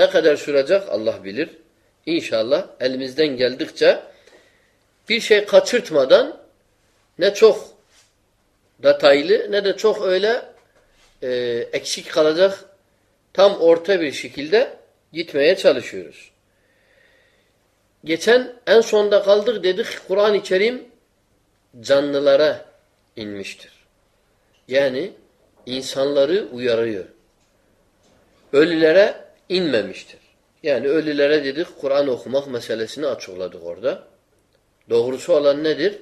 Ne kadar sürecek Allah bilir. İnşallah elimizden geldikçe bir şey kaçırtmadan ne çok detaylı ne de çok öyle e, eksik kalacak tam orta bir şekilde gitmeye çalışıyoruz. Geçen en sonda kaldık dedik Kur'an-ı Kerim canlılara inmiştir. Yani insanları uyarıyor. Ölülere inmemiştir. Yani ölülere dedik Kur'an okumak meselesini açıkladık orada. Doğrusu olan nedir?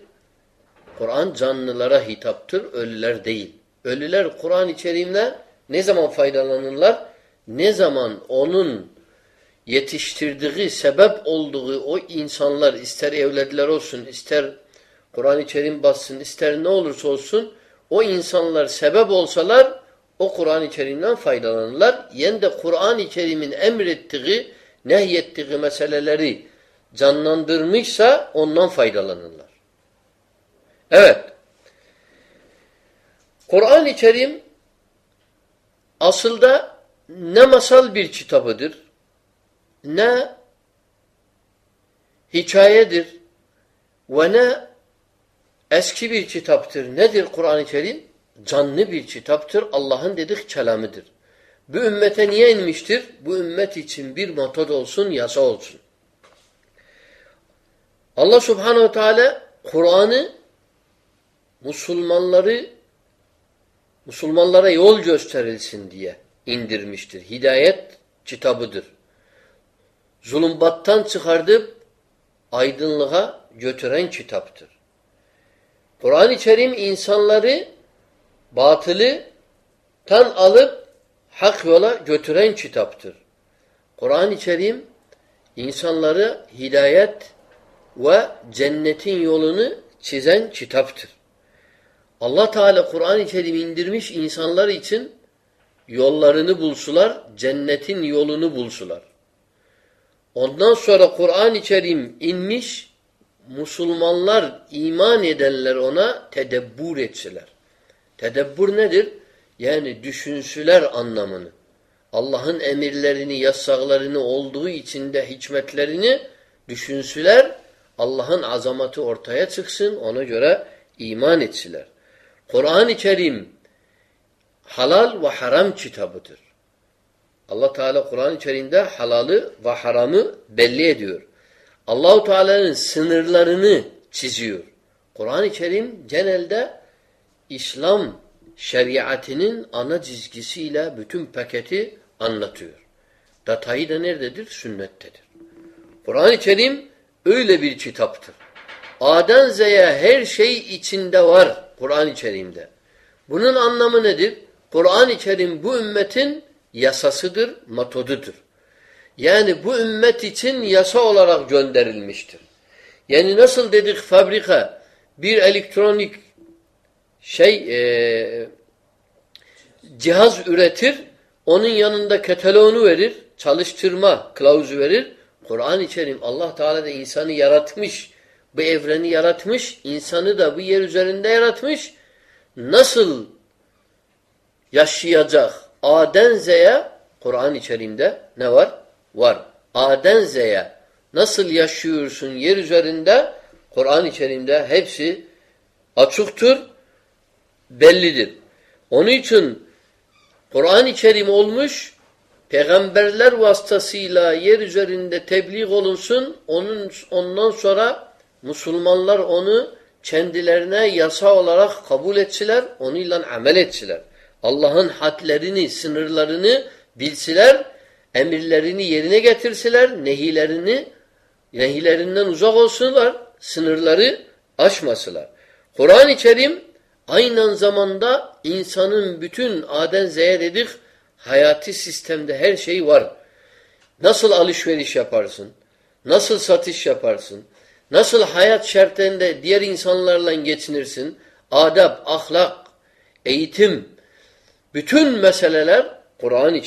Kur'an canlılara hitaptır, ölüler değil. Ölüler Kur'an içeriğinde ne zaman faydalanırlar? Ne zaman onun yetiştirdiği, sebep olduğu o insanlar ister evlediler olsun, ister Kur'an-ı Kerim bassın, ister ne olursa olsun o insanlar sebep olsalar o Kur'an-ı Kerim'den faydalanırlar. Yani de Kur'an-ı Kerim'in emrettiği, nehyettiği meseleleri canlandırmışsa ondan faydalanırlar. Evet. Kur'an-ı Kerim aslında ne masal bir kitabıdır, ne hikayedir ve ne eski bir kitaptır. Nedir Kur'an-ı Kerim? Canlı bir kitaptır. Allah'ın dedik kelamıdır. Bu ümmete niye inmiştir? Bu ümmet için bir metod olsun, yasa olsun. Allah subhanehu teala Kur'an'ı Müslümanları Müslümanlara yol gösterilsin diye indirmiştir. Hidayet kitabıdır. Zulümbattan çıkardıp aydınlığa götüren kitaptır. Kur'an-ı Kerim insanları batılı tan alıp hak yola götüren kitaptır. Kur'an-ı Kerim insanları hidayet ve cennetin yolunu çizen kitaptır. Allah Teala Kur'an-ı Kerim indirmiş insanlar için yollarını bulsular, cennetin yolunu bulsular. Ondan sonra Kur'an-ı Kerim inmiş, Müslümanlar iman edenler ona tedebbür etseler. Tedebbür nedir? Yani düşünsüler anlamını. Allah'ın emirlerini, yasaklarını olduğu içinde hikmetlerini düşünsüler, Allah'ın azamatı ortaya çıksın, ona göre iman etsiler. Kur'an-ı Kerim halal ve haram kitabıdır. Allah Teala Kur'an-ı Kerim'de halalı ve haramı belli ediyor. Allahu Teala'nın sınırlarını çiziyor. Kur'an-ı Kerim genelde İslam şeriatinin ana çizgisiyle bütün paketi anlatıyor. Datayı da nerededir? Sünnettedir. Kur'an-ı Kerim öyle bir kitaptır. A'dan Z'ye her şey içinde var Kur'an-ı Kerim'de. Bunun anlamı nedir? Kur'an-ı Kerim bu ümmetin yasasıdır, metodudur. Yani bu ümmet için yasa olarak gönderilmiştir. Yani nasıl dedik fabrika bir elektronik şey e, cihaz üretir, onun yanında kataloğunu verir, çalıştırma kılavuzu verir. Kur'an-ı Kerim Allah Teala da insanı yaratmış, bu evreni yaratmış, insanı da bu yer üzerinde yaratmış. Nasıl yaşayacak? A'den Z'ye Kur'an-ı Kerim'de ne var? Var. A'den Z'ye nasıl yaşıyorsun yer üzerinde? Kur'an-ı Kerim'de hepsi açıktır, bellidir. Onun için Kur'an-ı Kerim olmuş, peygamberler vasıtasıyla yer üzerinde tebliğ olunsun, onun ondan sonra Müslümanlar onu kendilerine yasa olarak kabul etsiler, onunla amel etsiler. Allah'ın hadlerini, sınırlarını bilsiler, emirlerini yerine getirsiler, nehilerini, nehilerinden uzak olsunlar, sınırları aşmasılar. Kur'an-ı Kerim aynı zamanda insanın bütün Aden Z'ye dedik, hayati sistemde her şey var. Nasıl alışveriş yaparsın? Nasıl satış yaparsın? Nasıl hayat şartlarında diğer insanlarla geçinirsin? Adab, ahlak, eğitim, bütün meseleler Kur'an-ı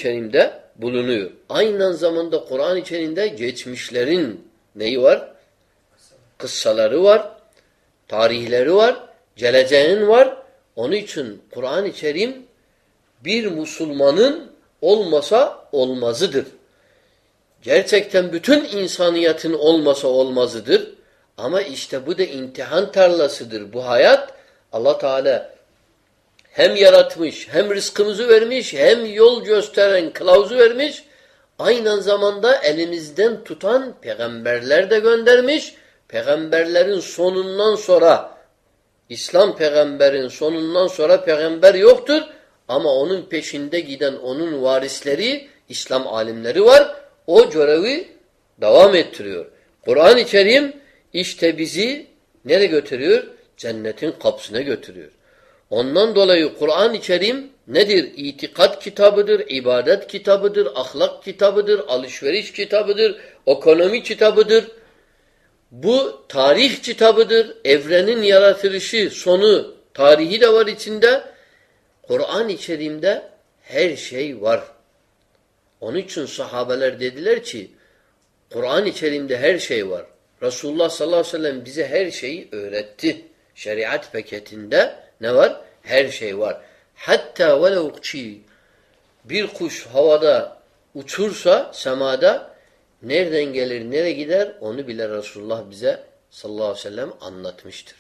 bulunuyor. Aynı zamanda Kur'an-ı geçmişlerin neyi var? Kıssaları var, tarihleri var, geleceğin var. Onun için Kur'an-ı Kerim bir Müslümanın olmasa olmazıdır. Gerçekten bütün insaniyetin olmasa olmazıdır. Ama işte bu da imtihan tarlasıdır. Bu hayat Allah Teala hem yaratmış, hem rızkımızı vermiş, hem yol gösteren kılavuzu vermiş. Aynı zamanda elimizden tutan peygamberler de göndermiş. Peygamberlerin sonundan sonra İslam peygamberin sonundan sonra peygamber yoktur. Ama onun peşinde giden onun varisleri, İslam alimleri var. O görevi devam ettiriyor. Kur'an-ı Kerim işte bizi nereye götürüyor? Cennetin kapısına götürüyor. Ondan dolayı Kur'an-ı Kerim nedir? İtikat kitabıdır, ibadet kitabıdır, ahlak kitabıdır, alışveriş kitabıdır, ekonomi kitabıdır. Bu tarih kitabıdır. Evrenin yaratılışı, sonu, tarihi de var içinde. Kur'an-ı Kerim'de her şey var. Onun için sahabeler dediler ki Kur'an-ı Kerim'de her şey var. Resulullah sallallahu aleyhi ve sellem bize her şeyi öğretti. Şeriat paketinde ne var? Her şey var. Hatta velev ki bir kuş havada uçursa semada nereden gelir, nereye gider onu bile Resulullah bize sallallahu aleyhi ve sellem anlatmıştır.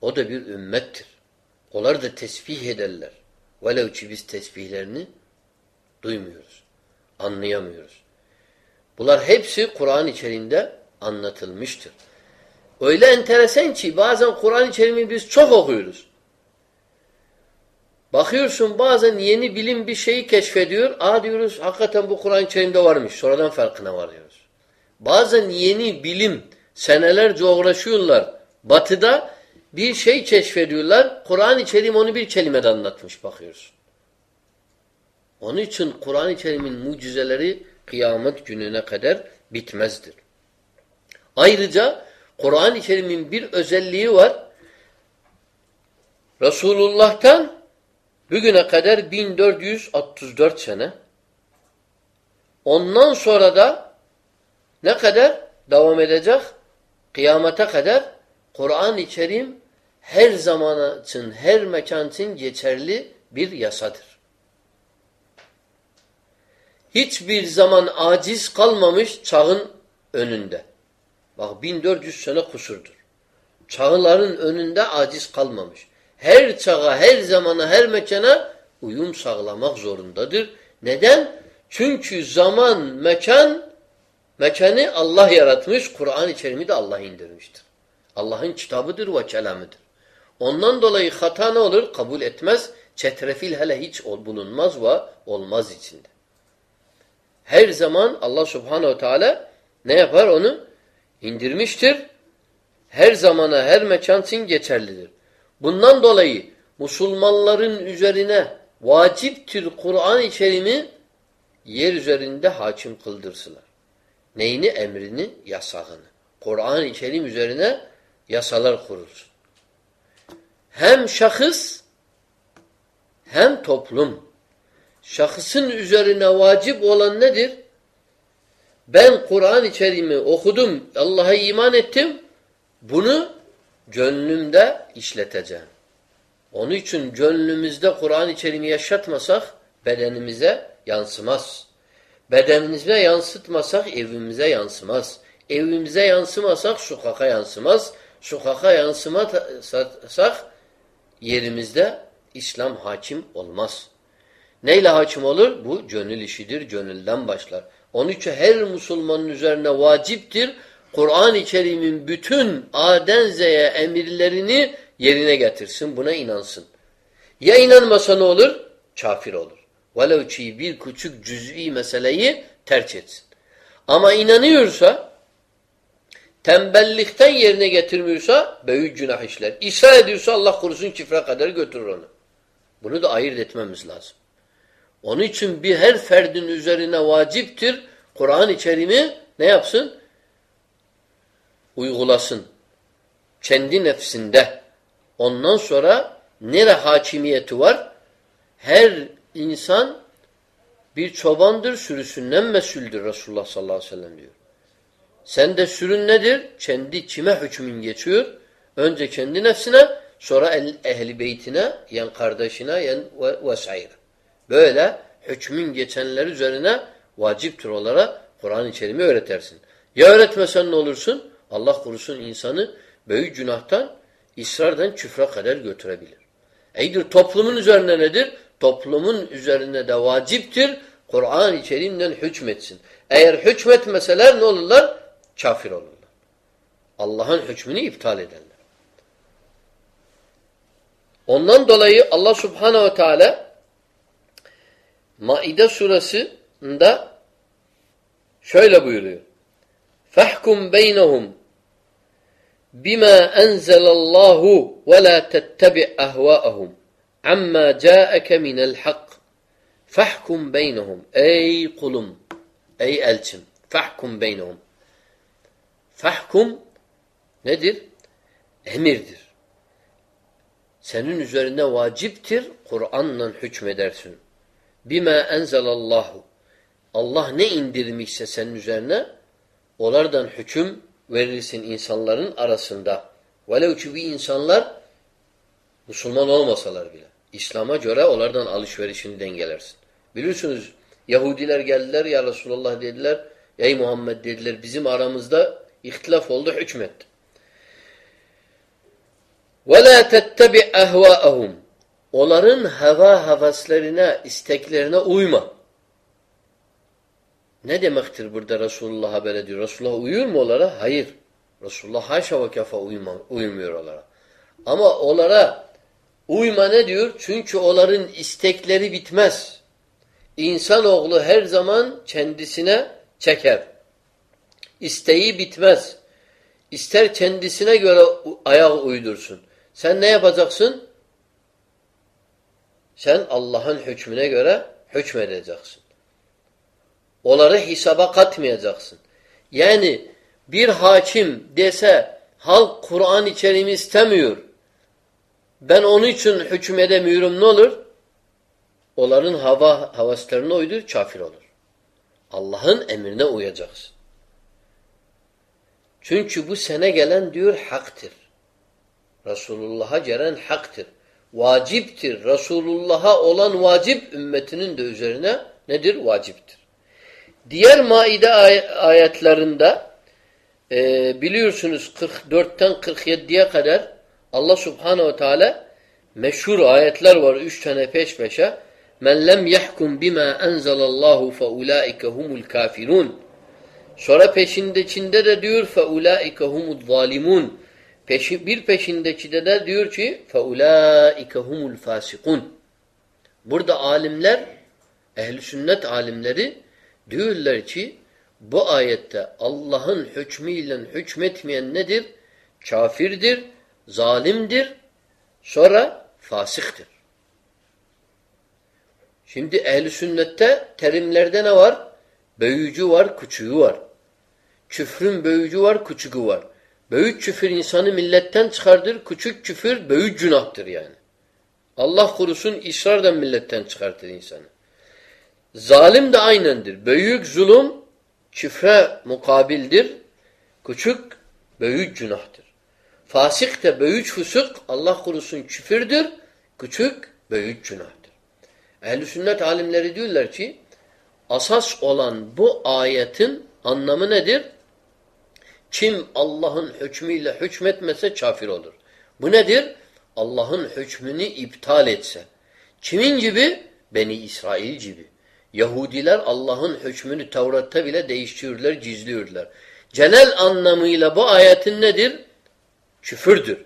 O da bir ümmettir. Onlar da tesbih ederler. Velev ki biz tesbihlerini duymuyoruz. Anlayamıyoruz. Bunlar hepsi Kur'an içerisinde anlatılmıştır. Öyle enteresan ki bazen Kur'an-ı biz çok okuyoruz. Bakıyorsun bazen yeni bilim bir şeyi keşfediyor. Aa diyoruz hakikaten bu Kur'an-ı Kerim'de varmış. Sonradan farkına varıyoruz. Bazen yeni bilim senelerce uğraşıyorlar. Batıda bir şey keşfediyorlar. Kur'an-ı Kerim onu bir kelimede anlatmış bakıyorsun. Onun için Kur'an-ı Kerim'in mucizeleri kıyamet gününe kadar bitmezdir. Ayrıca Kur'an-ı Kerim'in bir özelliği var. Resulullah'tan bugüne kadar 1434 sene ondan sonra da ne kadar devam edecek? Kıyamete kadar Kur'an-ı Kerim her zaman için, her mekan için geçerli bir yasadır. Hiçbir zaman aciz kalmamış çağın önünde. Bak 1400 sene kusurdur. Çağların önünde aciz kalmamış. Her çağa, her zamana, her mekana uyum sağlamak zorundadır. Neden? Çünkü zaman, mekan, mekanı Allah yaratmış, Kur'an-ı Kerim'i de Allah indirmiştir. Allah'ın kitabıdır ve kelamıdır. Ondan dolayı hata ne olur? Kabul etmez. Çetrefil hele hiç bulunmaz ve olmaz içinde. Her zaman Allah subhanehu teala ne yapar onu? indirmiştir. Her zamana, her mekan için geçerlidir. Bundan dolayı Müslümanların üzerine vaciptir Kur'an-ı Kerim'i yer üzerinde hakim kıldırsılar. Neyini? Emrini, yasağını. Kur'an-ı Kerim üzerine yasalar kurulsun. Hem şahıs hem toplum. Şahısın üzerine vacip olan nedir? Ben Kur'an-ı Kerim'i okudum, Allah'a iman ettim. Bunu gönlümde işleteceğim. Onun için gönlümüzde Kur'an-ı Kerim'i yaşatmasak bedenimize yansımaz. Bedenimize yansıtmasak evimize yansımaz. Evimize yansımasak sokaka yansımaz. Sokaka yansımasak yerimizde İslam hakim olmaz. Neyle hakim olur? Bu gönül işidir, gönülden başlar. Onun için her Müslümanın üzerine vaciptir. Kur'an-ı Kerim'in bütün A'den Z'ye emirlerini yerine getirsin. Buna inansın. Ya inanmasa ne olur? Kafir olur. Velev ki bir küçük cüz'i meseleyi terk etsin. Ama inanıyorsa tembellikten yerine getirmiyorsa büyük günah işler. İsra ediyorsa Allah korusun kifre kadar götürür onu. Bunu da ayırt etmemiz lazım. Onun için bir her ferdin üzerine vaciptir. Kur'an-ı Kerim'i ne yapsın? Uygulasın. Kendi nefsinde. Ondan sonra nere hakimiyeti var? Her insan bir çobandır, sürüsünden mesuldür Resulullah sallallahu aleyhi ve sellem diyor. Sen de sürün nedir? Kendi kime hükmün geçiyor? Önce kendi nefsine, sonra ehli beytine, yan kardeşine, yan vesaire. Böyle hükmün geçenler üzerine vaciptir olarak Kur'an-ı Kerim'i öğretersin. Ya öğretmesen ne olursun? Allah korusun insanı büyük günahtan, isrardan küfre kadar götürebilir. Eydir toplumun üzerine nedir? Toplumun üzerine de vaciptir. Kur'an-ı Kerim'den hükmetsin. Eğer hükmetmeseler ne olurlar? Kafir olurlar. Allah'ın hükmünü iptal ederler. Ondan dolayı Allah Subhanahu ve Teala Maide surasında şöyle buyuruyor. Fahkum beynehum bima enzelallahu ve la tettebi ahvaahum amma ca'eke minel hak fahkum beynehum ey kulum ey elçim fahkum beynehum fahkum nedir? Emirdir. Senin üzerine vaciptir Kur'an'la hükmedersin. Bima enzelallahu Allah ne indirmişse senin üzerine onlardan hüküm verirsin insanların arasında. Velev ki bir insanlar Müslüman olmasalar bile. İslam'a göre onlardan alışverişini dengelersin. Biliyorsunuz Yahudiler geldiler ya Resulallah dediler. Ey Muhammed dediler bizim aramızda ihtilaf oldu hükmet. وَلَا تَتَّبِعْ اَهْوَاءَهُمْ Onların hava havaslarına, isteklerine uyma. Ne demektir burada Resulullah'a böyle diyor? Resulullah uyuyor mu onlara? Hayır. Resulullah haşa ve kefa uyma, uymuyor onlara. Ama onlara uyma ne diyor? Çünkü onların istekleri bitmez. İnsanoğlu her zaman kendisine çeker. İsteği bitmez. İster kendisine göre ayak uydursun. Sen ne yapacaksın? Sen Allah'ın hükmüne göre hükmedeceksin. Onları hesaba katmayacaksın. Yani bir hakim dese halk Kur'an içerimi istemiyor. Ben onun için hükmedemiyorum ne olur? Onların hava havaslarına uydur, kafir olur. Allah'ın emrine uyacaksın. Çünkü bu sene gelen diyor haktır. Resulullah'a gelen haktır. Vaciptir. Resulullah'a olan vacip ümmetinin de üzerine nedir? Vaciptir. Diğer Maide ay ayetlerinde e, biliyorsunuz 44'ten 47'ye kadar Allah Subhanahu ve Teala meşhur ayetler var 3 tane peş peşe. Men lem yahkum bima enzelallahu fe ulaike humul kafirun. Sonra peşinde içinde de diyor fe ulaike humuz zalimun. Peşi, bir peşindeki de, de diyor ki fe ulaike humul fasikun. Burada alimler ehli sünnet alimleri diyorlar ki bu ayette Allah'ın hükmüyle hükmetmeyen nedir? Kafirdir, zalimdir, sonra fasıktır. Şimdi ehli sünnette terimlerde ne var? Büyücü var, küçüğü var. Küfrün büyücü var, küçüğü var. Büyük küfür insanı milletten çıkardır. Küçük küfür büyük günahtır yani. Allah korusun ısrardan milletten çıkartır insanı. Zalim de aynendir. Büyük zulüm küfre mukabildir. Küçük büyük günahtır. Fasık da büyük fusuk Allah korusun küfürdür. Küçük büyük günahtır. Ehl-i sünnet alimleri diyorlar ki asas olan bu ayetin anlamı nedir? Kim Allah'ın hükmüyle hükmetmese kafir olur. Bu nedir? Allah'ın hükmünü iptal etse. Kimin gibi? Beni İsrail gibi. Yahudiler Allah'ın hükmünü Tevrat'ta bile değiştiriyorlar, gizliyorlar. Genel anlamıyla bu ayetin nedir? Küfürdür.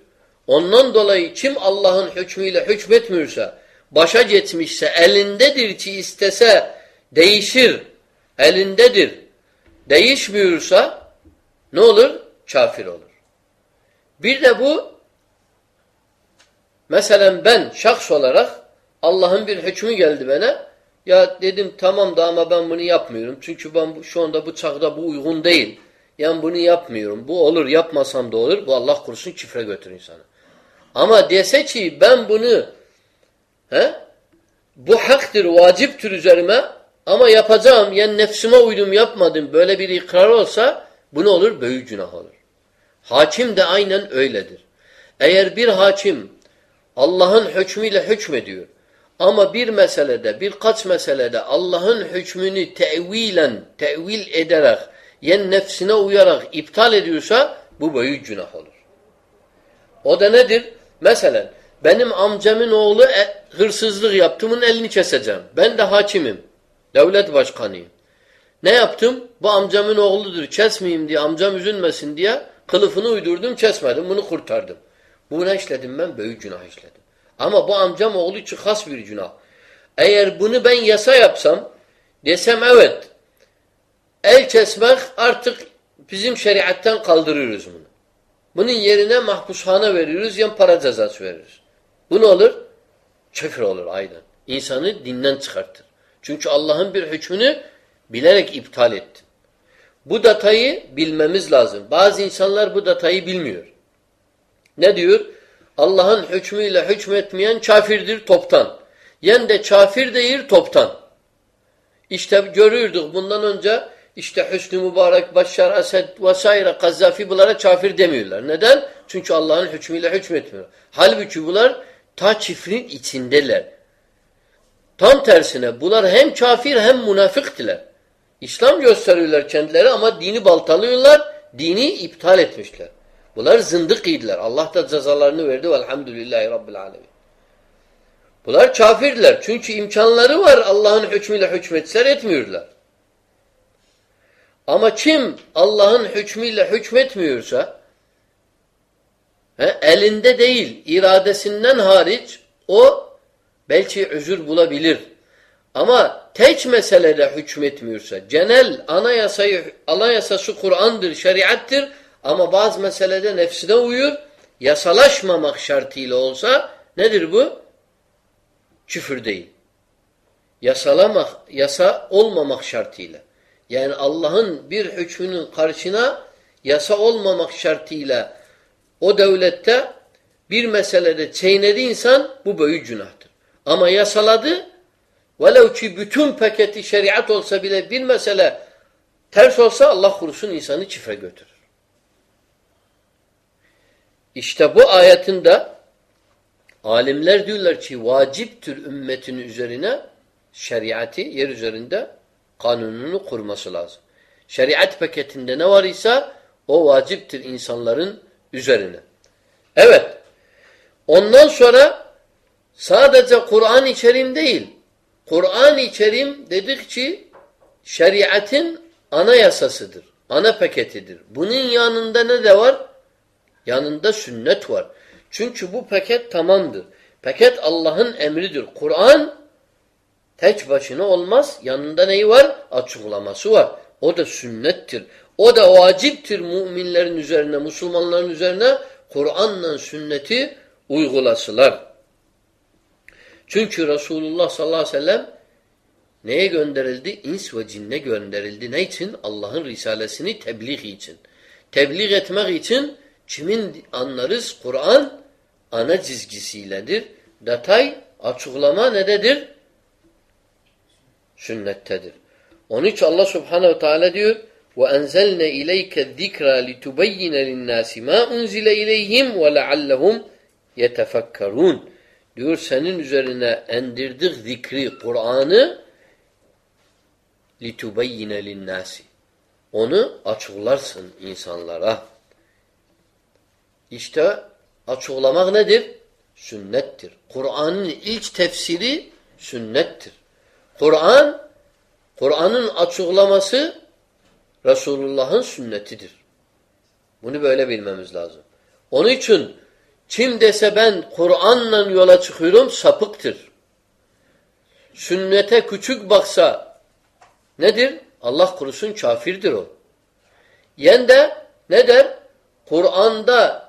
Ondan dolayı kim Allah'ın hükmüyle hükmetmiyorsa, başa geçmişse, elindedir ki istese değişir, elindedir. Değişmiyorsa ne olur? Kafir olur. Bir de bu mesela ben şahs olarak Allah'ın bir hükmü geldi bana. Ya dedim tamam da ama ben bunu yapmıyorum. Çünkü ben şu anda bu çağda bu uygun değil. Yani bunu yapmıyorum. Bu olur yapmasam da olur. Bu Allah korusun çifre götürür insanı. Ama dese ki ben bunu he, bu haktır, vaciptir üzerime ama yapacağım. Yani nefsime uydum yapmadım. Böyle bir ikrar olsa bu ne olur? Büyük günah olur. Hakim de aynen öyledir. Eğer bir hakim Allah'ın hükmüyle hükmediyor. Ama bir meselede, birkaç meselede Allah'ın hükmünü tevilen, tevil ederek, yen nefsine uyarak iptal ediyorsa bu büyük günah olur. O da nedir? Mesela benim amcamın oğlu e, hırsızlık yaptı, bunun elini keseceğim. Ben de hakimim, devlet başkanıyım. Ne yaptım? Bu amcamın oğludur, kesmeyeyim diye, amcam üzülmesin diye kılıfını uydurdum, kesmedim, bunu kurtardım. Bu ne işledim ben? Büyük günah işledim. Ama bu amcam oğlu için has bir günah. Eğer bunu ben yasa yapsam, desem evet, el kesmek artık bizim şeriatten kaldırıyoruz bunu. Bunun yerine mahpushane veriyoruz, yan para cezası veririz. Bu ne olur? Küfür olur aynen. İnsanı dinden çıkartır. Çünkü Allah'ın bir hükmünü bilerek iptal ettin. Bu datayı bilmemiz lazım. Bazı insanlar bu datayı bilmiyor. Ne diyor? Allah'ın hükmüyle hükmetmeyen kafirdir toptan. Yen de kafir değil toptan. İşte görürdük bundan önce işte Hüsnü Mübarek, Başar Esed vesaire Kazzafi bunlara kafir demiyorlar. Neden? Çünkü Allah'ın hükmüyle hükmetmiyor. Halbuki bunlar ta çifrin içindeler. Tam tersine bunlar hem kafir hem münafıktiler. İslam gösteriyorlar kendileri ama dini baltalıyorlar, dini iptal etmişler. Bunlar zındık idiler. Allah da cezalarını verdi. Velhamdülillahi Rabbil alemin. Bunlar kafirler. Çünkü imkanları var Allah'ın hükmüyle hükmetseler etmiyorlar. Ama kim Allah'ın hükmüyle hükmetmiyorsa he, elinde değil, iradesinden hariç o belki özür bulabilir. Ama tek meselede hükmetmiyorsa, genel anayasayı, anayasası Kur'an'dır, şeriattır ama bazı meselede nefsine uyur, yasalaşmamak şartıyla olsa nedir bu? Küfür değil. Yasalamak, yasa olmamak şartıyla. Yani Allah'ın bir hükmünün karşına yasa olmamak şartıyla o devlette bir meselede çeynedi insan bu büyük günahtır. Ama yasaladı velev ki bütün paketi şeriat olsa bile bir mesele ters olsa Allah kurusun insanı çifre götürür. İşte bu ayetinde alimler diyorlar ki vaciptir ümmetin üzerine şeriatı yer üzerinde kanununu kurması lazım. Şeriat paketinde ne var ise o vaciptir insanların üzerine. Evet. Ondan sonra sadece Kur'an-ı değil. Kur'an-ı dedik ki şeriatın anayasasıdır. Ana paketidir. Bunun yanında ne de var? Yanında sünnet var. Çünkü bu paket tamamdır. Paket Allah'ın emridir. Kur'an tek başına olmaz. Yanında neyi var? Açıklaması var. O da sünnettir. O da vaciptir müminlerin üzerine, Müslümanların üzerine Kur'an'la sünneti uygulasılar. Çünkü Resulullah sallallahu aleyhi ve sellem neye gönderildi? İns ve cinne gönderildi. Ne için? Allah'ın risalesini tebliğ için. Tebliğ etmek için kimin anlarız? Kur'an ana çizgisiyledir. Detay, açıklama nededir? Sünnettedir. Onun için Allah subhanehu teala diyor وَاَنْزَلْنَا اِلَيْكَ الذِّكْرَى لِتُبَيِّنَ لِلنَّاسِ مَا اُنْزِلَ اِلَيْهِمْ وَلَعَلَّهُمْ يَتَفَكَّرُونَ Diyor senin üzerine endirdik zikri, Kur'an'ı لِتُبَيِّنَ لِلنَّاسِ Onu açıklarsın insanlara. İşte açıklamak nedir? Sünnettir. Kur'an'ın ilk tefsiri sünnettir. Kur'an, Kur'an'ın açıklaması Resulullah'ın sünnetidir. Bunu böyle bilmemiz lazım. Onun için kim dese ben Kur'an'la yola çıkıyorum sapıktır. Sünnete küçük baksa nedir? Allah kurusun kafirdir o. Yen de ne der? Kur'an'da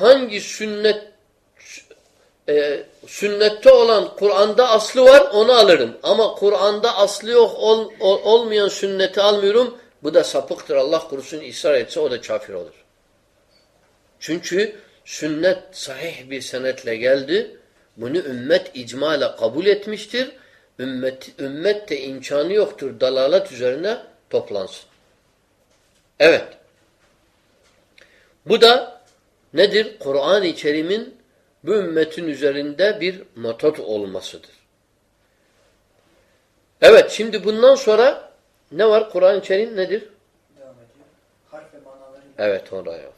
hangi sünnet e, sünnette olan Kur'an'da aslı var onu alırım. Ama Kur'an'da aslı yok ol, ol, olmayan sünneti almıyorum. Bu da sapıktır. Allah kurusun ısrar etse o da kafir olur. Çünkü sünnet sahih bir senetle geldi. Bunu ümmet icmala kabul etmiştir. Ümmet, ümmet de imkanı yoktur dalalet üzerine toplansın. Evet. Bu da nedir? Kur'an-ı Kerim'in bu ümmetin üzerinde bir metot olmasıdır. Evet şimdi bundan sonra ne var? Kur'an-ı Kerim nedir? Harf ve manaları. Evet oraya.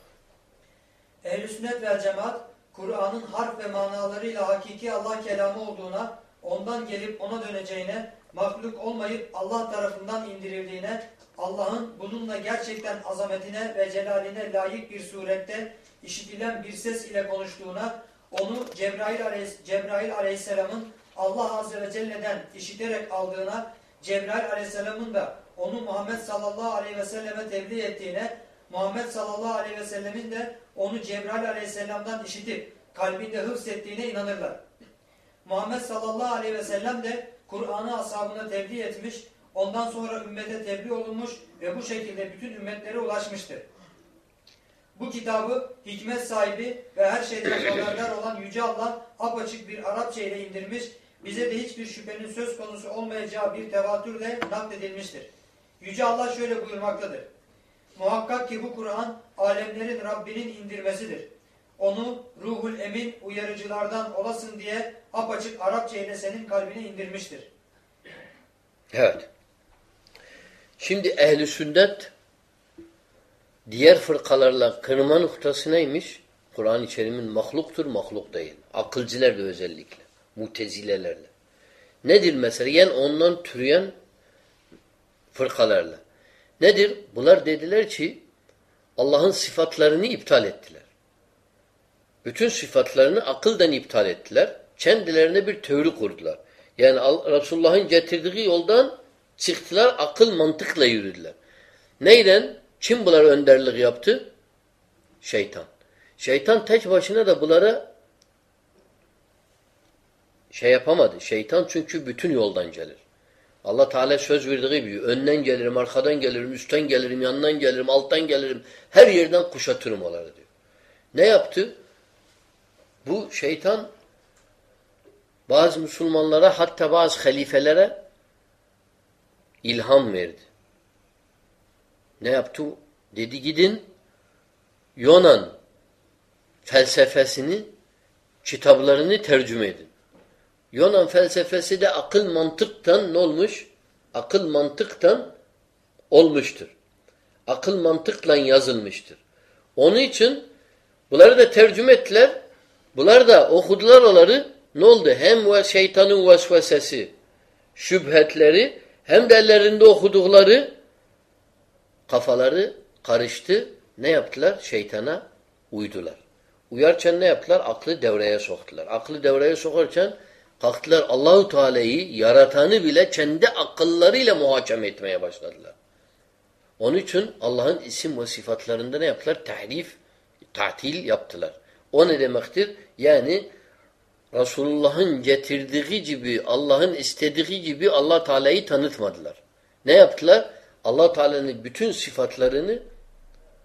Ehl-i sünnet vel cemaat, Kur'an'ın harf ve manalarıyla hakiki Allah kelamı olduğuna, ondan gelip ona döneceğine, mahluk olmayıp Allah tarafından indirildiğine, Allah'ın bununla gerçekten azametine ve celaline layık bir surette işitilen bir ses ile konuştuğuna, onu Cebrail, aleyhis Cebrail aleyhisselamın Allah azze ve celle'den işiterek aldığına, Cebrail aleyhisselamın da onu Muhammed sallallahu aleyhi ve selleme tebliğ ettiğine, Muhammed sallallahu aleyhi ve sellemin de onu Cebrail aleyhisselamdan işitip kalbinde hıfzettiğine inanırlar. Muhammed sallallahu aleyhi ve sellem de Kur'an'ı ashabına tebliğ etmiş, ondan sonra ümmete tebliğ olunmuş ve bu şekilde bütün ümmetlere ulaşmıştır. Bu kitabı hikmet sahibi ve her şeyden haberdar olan Yüce Allah apaçık bir Arapça ile indirmiş, bize de hiçbir şüphenin söz konusu olmayacağı bir tevatürle nakledilmiştir. Yüce Allah şöyle buyurmaktadır. Muhakkak ki bu Kur'an alemlerin Rabbinin indirmesidir. Onu ruhul emin uyarıcılardan olasın diye apaçık Arapça ile senin kalbine indirmiştir. Evet. Şimdi ehli sünnet diğer fırkalarla kırma noktası neymiş? Kur'an-ı Kerim'in mahluktur, mahluk değil. Akılcılar da özellikle. Mutezilelerle. Nedir mesela? Yani ondan türeyen fırkalarla. Nedir? Bunlar dediler ki Allah'ın sıfatlarını iptal ettiler. Bütün sıfatlarını akıldan iptal ettiler. Kendilerine bir teori kurdular. Yani Resulullah'ın getirdiği yoldan çıktılar, akıl mantıkla yürüdüler. Neyden? Kim bunlar önderlik yaptı? Şeytan. Şeytan tek başına da bunlara şey yapamadı. Şeytan çünkü bütün yoldan gelir. Allah Teala söz verdiği gibi önden gelirim, arkadan gelirim, üstten gelirim, yandan gelirim, alttan gelirim. Her yerden kuşatırım onları diyor. Ne yaptı? Bu şeytan bazı Müslümanlara hatta bazı halifelere ilham verdi. Ne yaptı? Dedi gidin Yunan felsefesini, kitaplarını tercüme edin. Yunan felsefesi de akıl mantıktan ne olmuş? Akıl mantıktan olmuştur. Akıl mantıkla yazılmıştır. Onun için bunları da tercüme ettiler. Bunlar da okudular onları. Ne oldu? Hem ve şeytanın vesvesesi, şüphetleri hem de ellerinde okudukları kafaları karıştı. Ne yaptılar? Şeytana uydular. Uyarken ne yaptılar? Aklı devreye soktular. Aklı devreye sokarken kalktılar Allahu Teala'yı yaratanı bile kendi akıllarıyla muhakeme etmeye başladılar. Onun için Allah'ın isim ve sıfatlarında ne yaptılar? Tahrif, tatil yaptılar. O ne demektir? Yani Resulullah'ın getirdiği gibi, Allah'ın istediği gibi Allah Teala'yı tanıtmadılar. Ne yaptılar? Allah Teala'nın bütün sıfatlarını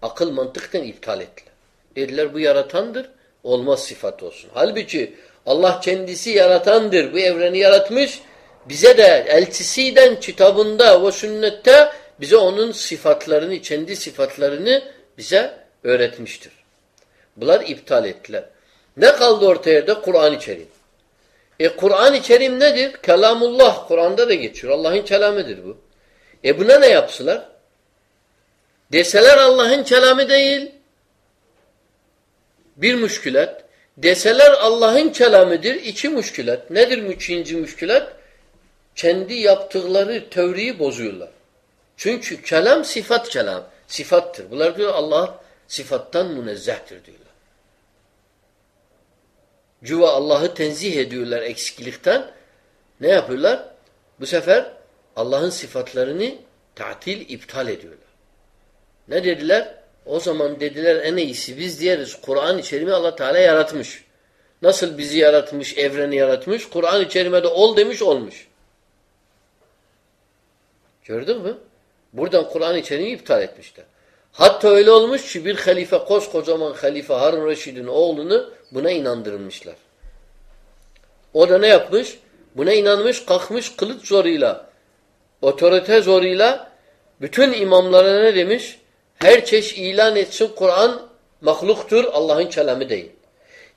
akıl mantıktan iptal ettiler. Dediler bu yaratandır, olmaz sıfat olsun. Halbuki Allah kendisi yaratandır, bu evreni yaratmış. Bize de elçisiyle kitabında ve sünnette bize onun sıfatlarını, kendi sıfatlarını bize öğretmiştir. Bunlar iptal ettiler. Ne kaldı ortaya da? Kur'an-ı Kerim. E Kur'an-ı Kerim nedir? Kelamullah. Kur'an'da da geçiyor. Allah'ın kelamıdır bu. E buna ne yapsılar? Deseler Allah'ın kelamı değil. Bir müşkülat. Deseler Allah'ın kelamıdır. iki müşkülat. Nedir ikinci müşkülat? Kendi yaptıkları teoriyi bozuyorlar. Çünkü kelam sıfat kelam. Sifattır. Bunlar diyor Allah sıfattan münezzehtir diyorlar. Cuva Allah'ı tenzih ediyorlar eksiklikten. Ne yapıyorlar? Bu sefer Allah'ın sıfatlarını tatil, iptal ediyorlar. Ne dediler? O zaman dediler en iyisi biz diyeriz Kur'an-ı Kerim'i Allah Teala yaratmış. Nasıl bizi yaratmış, evreni yaratmış? Kur'an-ı Kerim'e de ol demiş, olmuş. Gördün mü? Buradan Kur'an-ı Kerim'i iptal etmişler. Hatta öyle olmuş ki bir halife, koskocaman halife Harun Reşid'in oğlunu buna inandırılmışlar. O da ne yapmış? Buna inanmış, kalkmış kılıç zoruyla, otorite zoruyla bütün imamlara ne demiş? Her çeşit ilan etsin Kur'an mahluktur, Allah'ın kelamı değil.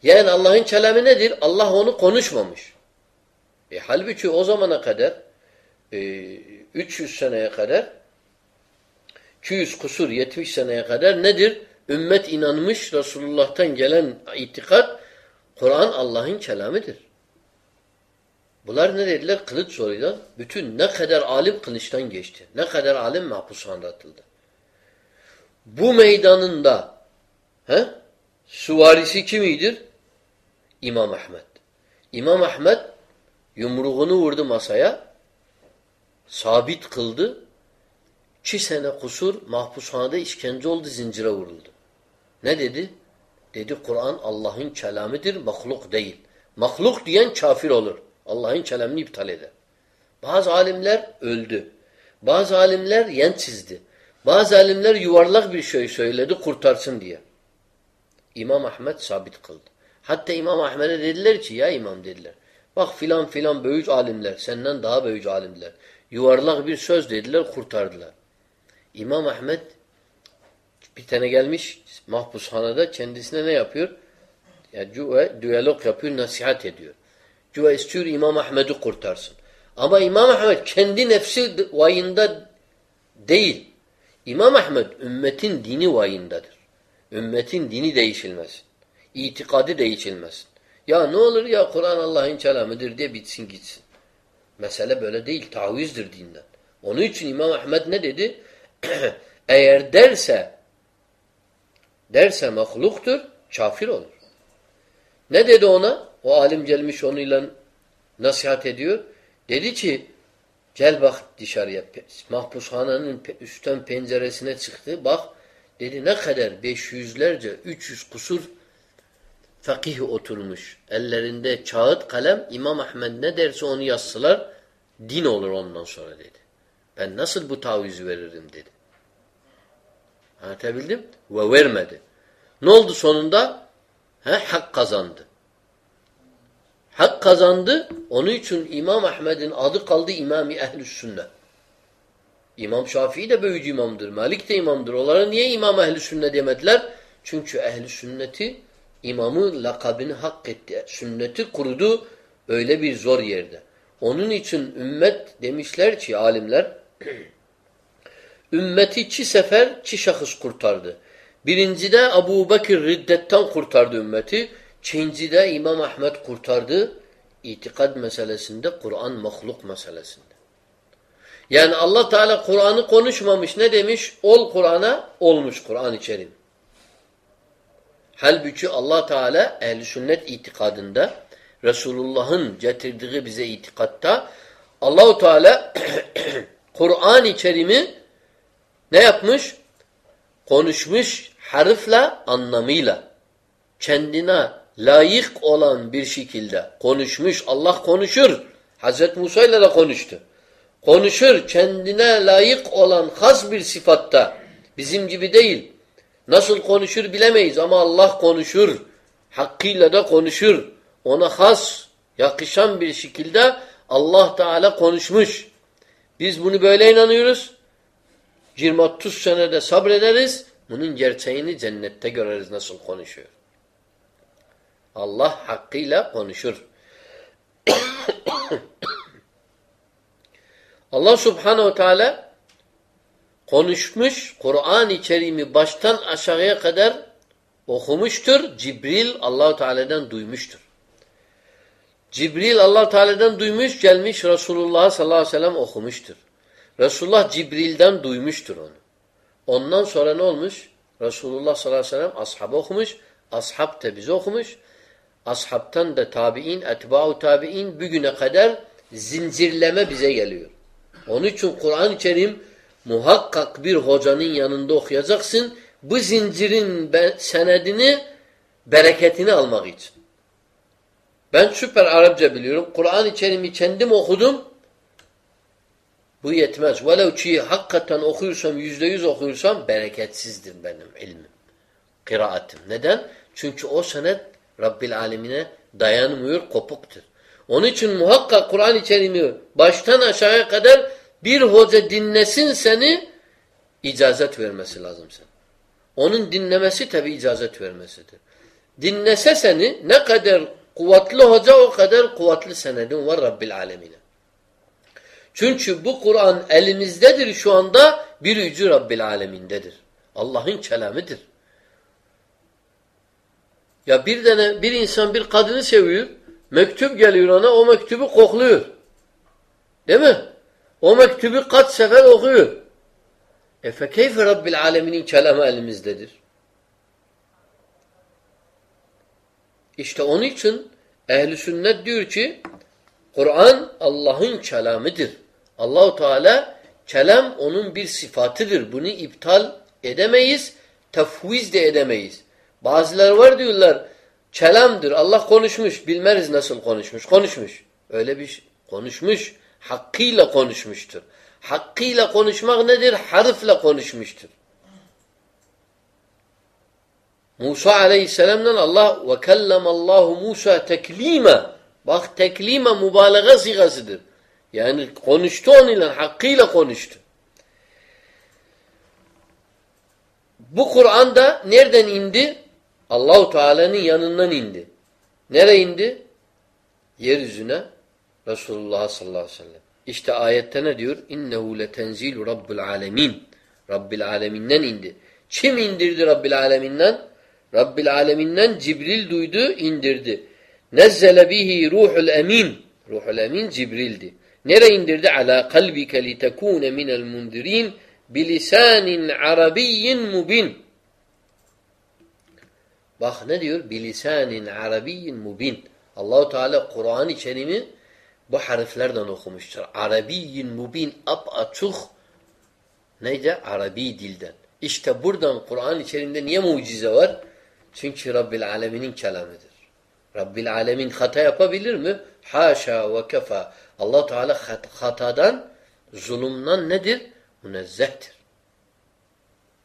Yani Allah'ın kelamı nedir? Allah onu konuşmamış. E, halbuki o zamana kadar e, 300 seneye kadar 200 kusur 70 seneye kadar nedir? Ümmet inanmış Resulullah'tan gelen itikat Kur'an Allah'ın kelamıdır. Bunlar ne dediler? Kılıç soruyla bütün ne kadar alim kılıçtan geçti. Ne kadar alim mahpushanede atıldı. Bu meydanında he, suvarisi kimidir? İmam Ahmet. İmam Ahmet yumruğunu vurdu masaya, sabit kıldı. İki sene kusur mahpushanede işkence oldu, zincire vuruldu. Ne dedi? Dedi Kur'an Allah'ın kelamıdır, mahluk değil. Mahluk diyen kafir olur. Allah'ın kelamını iptal eder. Bazı alimler öldü. Bazı alimler yen çizdi. Bazı alimler yuvarlak bir şey söyledi kurtarsın diye. İmam Ahmet sabit kıldı. Hatta İmam Ahmet'e dediler ki ya imam dediler. Bak filan filan büyük alimler senden daha büyük alimler. Yuvarlak bir söz dediler kurtardılar. İmam Ahmet bir tane gelmiş mahpushanede kendisine ne yapıyor? Yani düelog yapıyor, nasihat ediyor. Cüve istiyor İmam Ahmet'i kurtarsın. Ama İmam Ahmet kendi nefsi vayında değil. İmam Ahmet ümmetin dini vayındadır. Ümmetin dini değişilmez. İtikadı değişilmez. Ya ne olur ya Kur'an Allah'ın kelamıdır diye bitsin gitsin. Mesele böyle değil. Tavizdir dinden. Onun için İmam Ahmet ne dedi? Eğer derse derse mahluktur, kafir olur. Ne dedi ona? O alim gelmiş onunla nasihat ediyor. Dedi ki gel bak dışarıya. Mahpushanenin üstten penceresine çıktı. Bak dedi ne kadar 500'lerce 300 kusur fakih oturmuş. Ellerinde kağıt kalem İmam Ahmed ne derse onu yazsalar din olur ondan sonra dedi. Ben nasıl bu tavizi veririm dedi. Anlatabildim? Ve vermedi. Ne oldu sonunda? He, hak kazandı. Kazandı. Onun için İmam Ahmed'in adı kaldı İmam-ı Ehl-i Sünnet. İmam Şafii de böyücü imamdır. Malik de imamdır. Onlara niye İmam Ehl-i Sünnet demediler? Çünkü Ehl-i Sünneti imamı lakabını hak etti. Sünneti kurudu öyle bir zor yerde. Onun için ümmet demişler ki alimler ümmeti iki sefer iki şahıs kurtardı. Birincide Abu Bekir riddetten kurtardı ümmeti. İkincide İmam Ahmet kurtardı itikad meselesinde, Kur'an mahluk meselesinde. Yani Allah Teala Kur'an'ı konuşmamış. Ne demiş? Ol Kur'an'a olmuş Kur'an-ı. Halbuki Allah Teala ehli sünnet itikadında Resulullah'ın getirdiği bize itikatta Allahu Teala Kur'an-ı Kerim'i ne yapmış? Konuşmuş harfle anlamıyla. Kendine layık olan bir şekilde konuşmuş. Allah konuşur. Hazreti Musa ile de konuştu. Konuşur. Kendine layık olan has bir sıfatta. Bizim gibi değil. Nasıl konuşur bilemeyiz ama Allah konuşur. Hakkıyla da konuşur. Ona has, yakışan bir şekilde Allah Teala konuşmuş. Biz bunu böyle inanıyoruz. 20-30 senede sabrederiz. Bunun gerçeğini cennette göreriz nasıl konuşuyor. Allah hakkıyla konuşur. Allah subhanehu teala konuşmuş, Kur'an-ı Kerim'i baştan aşağıya kadar okumuştur. Cibril allah Teala'dan duymuştur. Cibril allah Teala'dan duymuş, gelmiş Resulullah sallallahu aleyhi ve sellem okumuştur. Resulullah Cibril'den duymuştur onu. Ondan sonra ne olmuş? Resulullah sallallahu aleyhi ve sellem ashabı okumuş, ashab da okumuş. Ashabtan da tabi'in, etba'u tabi'in bugüne kadar zincirleme bize geliyor. Onun için Kur'an-ı Kerim muhakkak bir hocanın yanında okuyacaksın. Bu zincirin senedini, bereketini almak için. Ben süper Arapça biliyorum. Kur'an-ı Kerim'i kendim okudum. Bu yetmez. Velev ki hakikaten okuyorsam, yüzde yüz okuyorsam bereketsizdir benim ilmim. Kıraatim. Neden? Çünkü o senet Rabbil alemine dayanmıyor, kopuktur. Onun için muhakkak Kur'an-ı baştan aşağıya kadar bir hoca dinlesin seni icazet vermesi lazım sen. Onun dinlemesi tabi icazet vermesidir. dinlese seni ne kadar kuvvetli hoca o kadar kuvvetli senedin var Rabbil Alemine. Çünkü bu Kur'an elimizdedir şu anda bir yücü Rabbil Alemin'dedir. Allah'ın kelamıdır. Ya bir tane bir insan bir kadını seviyor, mektup geliyor ona, o mektubu kokluyor. Değil mi? O mektubu kaç sefer okuyor. E fekeyfe Rabbil Alemin'in kelamı elimizdedir. İşte onun için ehli sünnet diyor ki Kur'an Allah'ın kelamıdır. Allahu Teala kelam onun bir sıfatıdır. Bunu iptal edemeyiz, tefviz de edemeyiz. Bazıları var diyorlar kelamdır. Allah konuşmuş. Bilmeriz nasıl konuşmuş. Konuşmuş. Öyle bir şey. konuşmuş. Hakkıyla konuşmuştur. Hakkıyla konuşmak nedir? Harfle konuşmuştur. Musa aleyhisselam'dan Allah ve kellemallahu Musa teklime. Bak teklime mübalağa sigasıdır. Yani konuştu onunla, hakkıyla konuştu. Bu Kur'an'da nereden indi? Allahu Teala'nın yanından indi. Nereye indi? Yeryüzüne Resulullah sallallahu aleyhi ve sellem. İşte ayette ne diyor? İnnehu letenzilu rabbil alemin. Rabbil aleminden indi. Kim indirdi Rabbil aleminden? Rabbil aleminden Cibril duydu, indirdi. Nezzele bihi ruhul emin. Ruhul emin Cibril'di. Nere indirdi? Ala kalbike litekune minel mundirin bilisanin arabiyyin mubin. Bak ne diyor? Bilisanin arabiyyin mubin. Allahu Teala Kur'an-ı Kerim'i bu harflerden okumuştur. Arabiyyin mubin ap açık neydi? Arabi dilden. İşte buradan Kur'an-ı Kerim'de niye mucize var? Çünkü Rabbil Alemin'in kelamıdır. Rabbil Alemin hata yapabilir mi? Haşa ve kefa. allah Teala hatadan, zulümden nedir? Münezzehtir.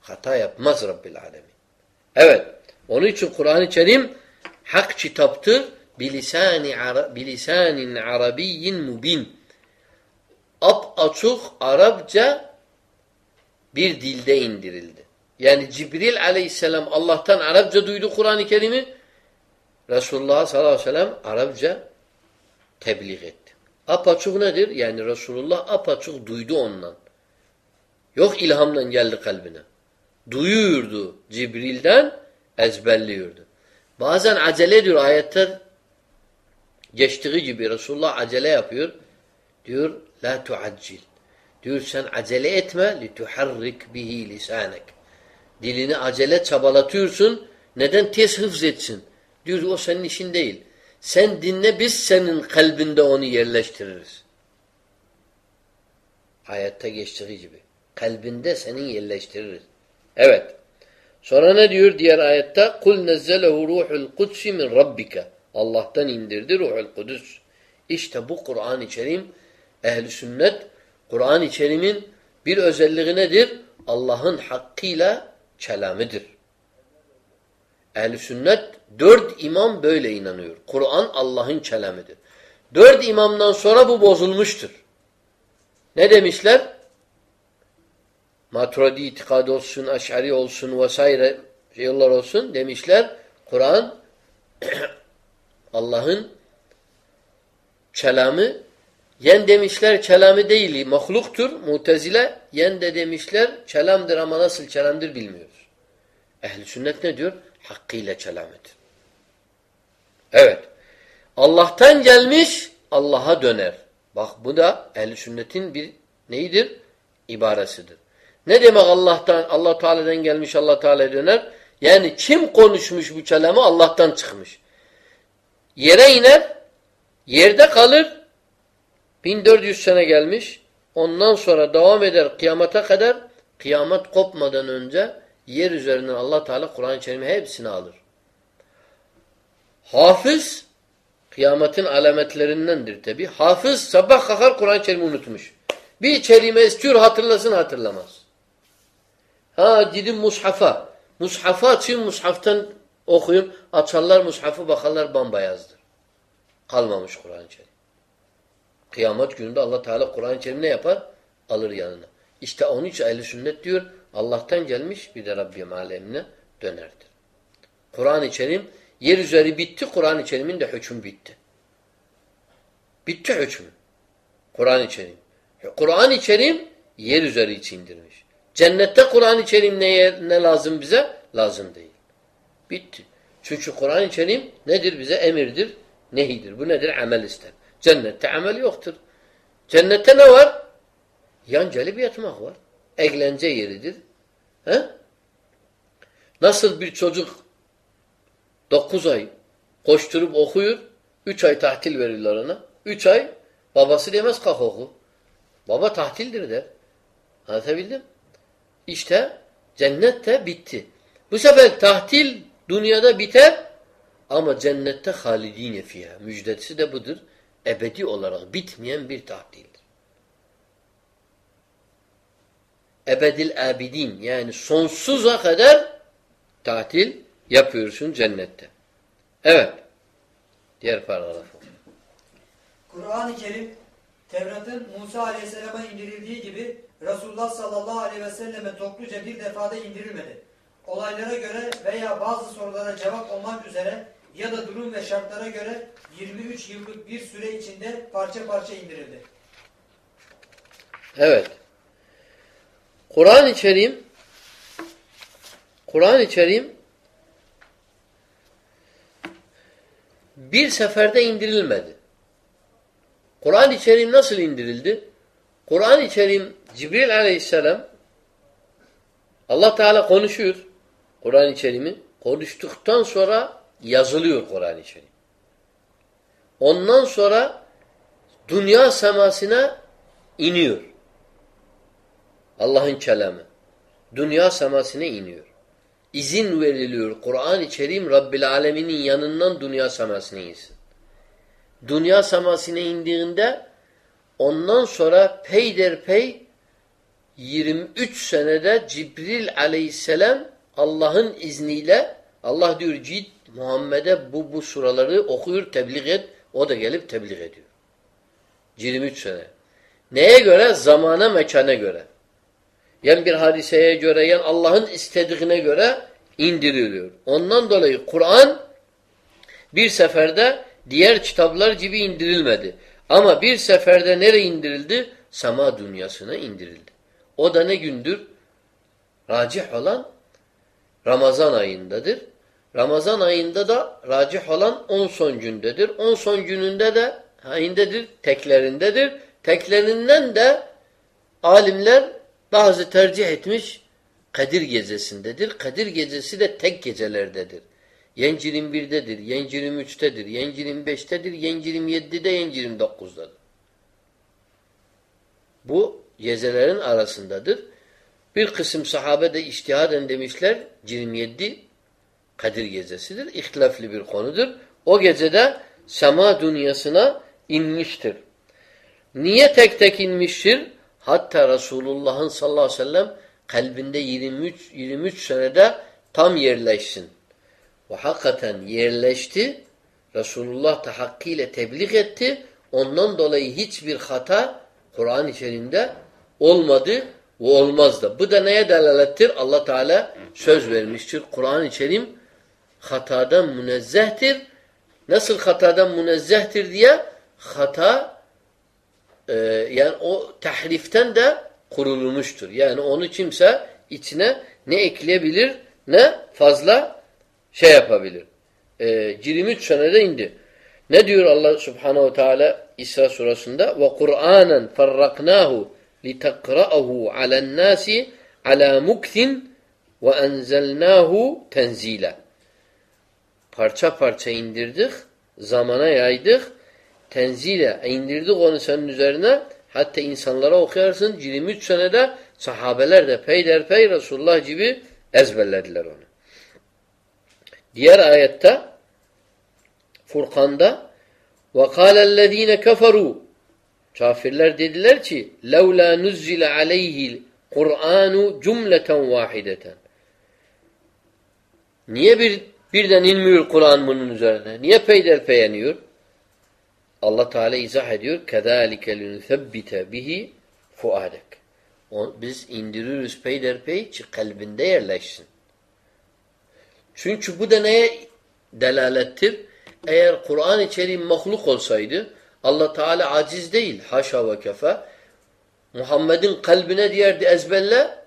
Hata yapmaz Rabbil Alemin. Evet. Onun için Kur'an-ı Kerim hak kitaptır. Bilisani bilisanin arabiyyin mubin. Ap açık Arapça bir dilde indirildi. Yani Cibril aleyhisselam Allah'tan Arapça duydu Kur'an-ı Kerim'i. Resulullah sallallahu aleyhi ve sellem Arapça tebliğ etti. Apaçık nedir? Yani Resulullah apaçık duydu ondan. Yok ilhamla geldi kalbine. Duyuyordu Cibril'den, ezberliyordu. Bazen acele ediyor ayetler geçtiği gibi Resulullah acele yapıyor. Diyor la tuaccil. Diyor sen acele etme li tuharrik bihi lisanek. Dilini acele çabalatıyorsun. Neden? Tez hıfz etsin. Diyor o senin işin değil. Sen dinle biz senin kalbinde onu yerleştiririz. Ayette geçtiği gibi. Kalbinde senin yerleştiririz. Evet. Sonra ne diyor diğer ayette? Kul nezzelehu ruhul kudsi min rabbike. Allah'tan indirdi ruhul kudüs. İşte bu Kur'an-ı Kerim ehli sünnet Kur'an-ı Kerim'in bir özelliği nedir? Allah'ın hakkıyla kelamıdır. Ehl-i sünnet dört imam böyle inanıyor. Kur'an Allah'ın kelamıdır. Dört imamdan sonra bu bozulmuştur. Ne demişler? Maturidi itikadı olsun, aşari olsun vesaire şeyler olsun demişler. Kur'an Allah'ın kelamı yen demişler kelamı değil, mahluktur. Mutezile yen de demişler kelamdır ama nasıl kelamdır bilmiyoruz. Ehl-i sünnet ne diyor? Hakkıyla kelamıdır. Evet. Allah'tan gelmiş Allah'a döner. Bak bu da ehl sünnetin bir neyidir? İbaresidir. Ne demek Allah'tan Allah Teala'dan gelmiş Allah Teala'ya döner? Yani kim konuşmuş bu kelamı Allah'tan çıkmış. Yere iner, yerde kalır. 1400 sene gelmiş. Ondan sonra devam eder kıyamata kadar. Kıyamet kopmadan önce yer üzerinden Allah Teala Kur'an-ı Kerim'i hepsini alır. Hafız kıyametin alametlerindendir tabi. Hafız sabah kalkar Kur'an-ı Kerim'i unutmuş. Bir kelime istiyor hatırlasın hatırlamaz. Ha gidin mushafa. Mushafa açayım mushaftan okuyun. Açarlar mushafı bakarlar bambayazdır. Kalmamış Kur'an-ı Kerim. Kıyamet gününde Allah Teala Kur'an-ı Kerim ne yapar? Alır yanına. İşte onun için ehl sünnet diyor Allah'tan gelmiş bir de Rabbim alemine dönerdir. Kur'an-ı Kerim Yer üzeri bitti, Kur'an-ı Kerim'in de hükmü bitti. Bitti hükmü. Kur'an-ı Kerim. Kur'an-ı Kerim yer üzeri için indirmiş. Cennette Kur'an-ı Kerim ne, ne lazım bize? Lazım değil. Bitti. Çünkü Kur'an-ı Kerim nedir bize? Emirdir, nehidir. Bu nedir? Amel ister. Cennette amel yoktur. Cennette ne var? Yan gelip yatmak var. Eğlence yeridir. He? Nasıl bir çocuk dokuz ay koşturup okuyor, üç ay tahtil verirler ona. Üç ay babası demez kalk oku. Baba tahtildir der. Anlatabildim? İşte cennet de bitti. Bu sefer tahtil dünyada biter ama cennette halidine fiha. Müjdesi de budur. Ebedi olarak bitmeyen bir tahtildir. Ebedil abidin yani sonsuza kadar tatil yapıyorsun cennette. Evet. Diğer paragraf. Kur'an-ı Kerim Tevrat'ın Musa Aleyhisselam'a indirildiği gibi Resulullah sallallahu aleyhi ve selleme topluca bir defada indirilmedi. Olaylara göre veya bazı sorulara cevap olmak üzere ya da durum ve şartlara göre 23 yıllık bir süre içinde parça parça indirildi. Evet. Kur'an-ı Kerim Kur'an-ı Kerim bir seferde indirilmedi. Kur'an-ı Kerim nasıl indirildi? Kur'an-ı Kerim Cibril aleyhisselam Allah Teala konuşuyor Kur'an-ı Kerim'i. Konuştuktan sonra yazılıyor Kur'an-ı Kerim. Ondan sonra dünya semasına iniyor. Allah'ın kelamı. Dünya semasına iniyor. İzin veriliyor. Kur'an-ı Kerim Rabbil Alemin'in yanından dünya semasına insin. Dünya semasına indiğinde ondan sonra peyderpey 23 senede Cibril aleyhisselam Allah'ın izniyle Allah diyor git Muhammed'e bu bu suraları okuyor tebliğ et. O da gelip tebliğ ediyor. 23 sene. Neye göre? Zamana mekana göre. Yani bir hadiseye göre, yani Allah'ın istediğine göre indiriliyor. Ondan dolayı Kur'an bir seferde diğer kitaplar gibi indirilmedi. Ama bir seferde nereye indirildi? Sama dünyasına indirildi. O da ne gündür? Racih olan Ramazan ayındadır. Ramazan ayında da racih olan 10 son gündedir. 10 son gününde de ayındadır, teklerindedir. Teklerinden de alimler bazı tercih etmiş Kadir gecesindedir. Kadir gecesi de tek gecelerdedir. Yen 21'dedir, yen 23'tedir, yen 25'tedir, yen 27'de, yen 29'dadır. Bu gecelerin arasındadır. Bir kısım sahabe de iştihaden demişler 27 Kadir gecesidir. İhtilafli bir konudur. O gecede sema dünyasına inmiştir. Niye tek tek inmiştir? Hatta Resulullah'ın sallallahu aleyhi ve sellem kalbinde 23 23 senede tam yerleşsin. Ve hakikaten yerleşti. Resulullah da hakkıyla tebliğ etti. Ondan dolayı hiçbir hata Kur'an içerisinde olmadı ve olmaz da. Bu da neye delalettir? Allah Teala söz vermiştir. Kur'an-ı Kerim hatadan münezzehtir. Nasıl hatadan münezzehtir diye hata e, yani o tahriften de kurulmuştur. Yani onu kimse içine ne ekleyebilir ne fazla şey yapabilir. E, 23 senede indi. Ne diyor Allah Subhanahu Teala İsra surasında? Ve Kur'anen ferraknahu litakra'ahu alen nasi ala muktin ve enzelnahu tenzila. Parça parça indirdik, zamana yaydık, tenzile indirdik onu senin üzerine. Hatta insanlara okuyarsın 23 senede sahabeler de peyderpey Resulullah gibi ezberlediler onu. Diğer ayette Furkan'da وَقَالَ الَّذ۪ينَ كَفَرُوا Kafirler dediler ki لَوْلَا نُزِّلَ عَلَيْهِ الْقُرْآنُ جُمْلَةً وَاحِدَةً Niye bir birden inmiyor Kur'an bunun üzerine? Niye peyderpey iniyor? Allah Teala izah ediyor. كَذَٰلِكَ لِنُثَبِّتَ bihi fuadek. Biz indiririz peyderpey ki kalbinde yerleşsin. Çünkü bu da neye delalettir. Eğer Kur'an-ı Kerim mahluk olsaydı Allah Teala aciz değil. Haşa ve kefe. Muhammed'in kalbine diyerdi ezberle.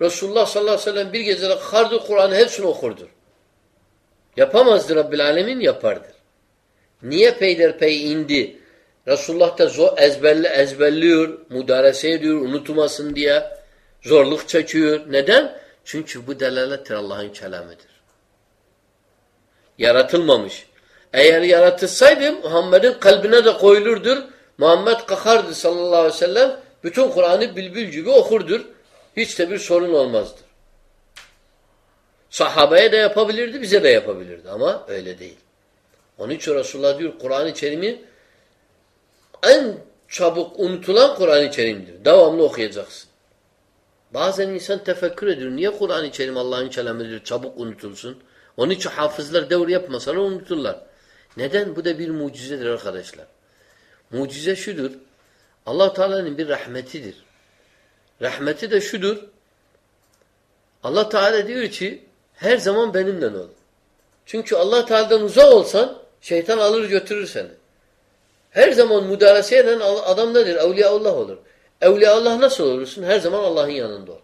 Resulullah sallallahu aleyhi ve sellem bir gecede kalkardı Kur'an'ı hepsini okurdur. Yapamazdı Rabbil Alemin yapardır. Niye peyderpey indi? Resulullah da zor, ezberle, ezberliyor, müdarese ediyor, unutmasın diye zorluk çekiyor. Neden? Çünkü bu delalettir Allah'ın kelamıdır. Yaratılmamış. Eğer yaratılsaydı Muhammed'in kalbine de koyulurdur. Muhammed kakardı sallallahu aleyhi ve sellem. Bütün Kur'an'ı bülbül gibi okurdur. Hiç de bir sorun olmazdır. Sahabeye de yapabilirdi, bize de yapabilirdi. Ama öyle değil. Onun için Resulullah diyor Kur'an-ı Kerim'i en çabuk unutulan Kur'an-ı Kerim'dir. Devamlı okuyacaksın. Bazen insan tefekkür ediyor. Niye Kur'an-ı Kerim Allah'ın kelamıdır, çabuk unutulsun? Onun için hafızlar devir yapmasalar unuturlar. Neden? Bu da bir mucizedir arkadaşlar. Mucize şudur. allah Teala'nın bir rahmetidir. Rahmeti de şudur. Allah Teala diyor ki her zaman benimle ol. Çünkü Allah Teala'dan uzak olsan şeytan alır götürür seni. Her zaman müdarese eden adam nedir? Evliyaullah olur. Evliyaullah nasıl olursun? Her zaman Allah'ın yanında ol.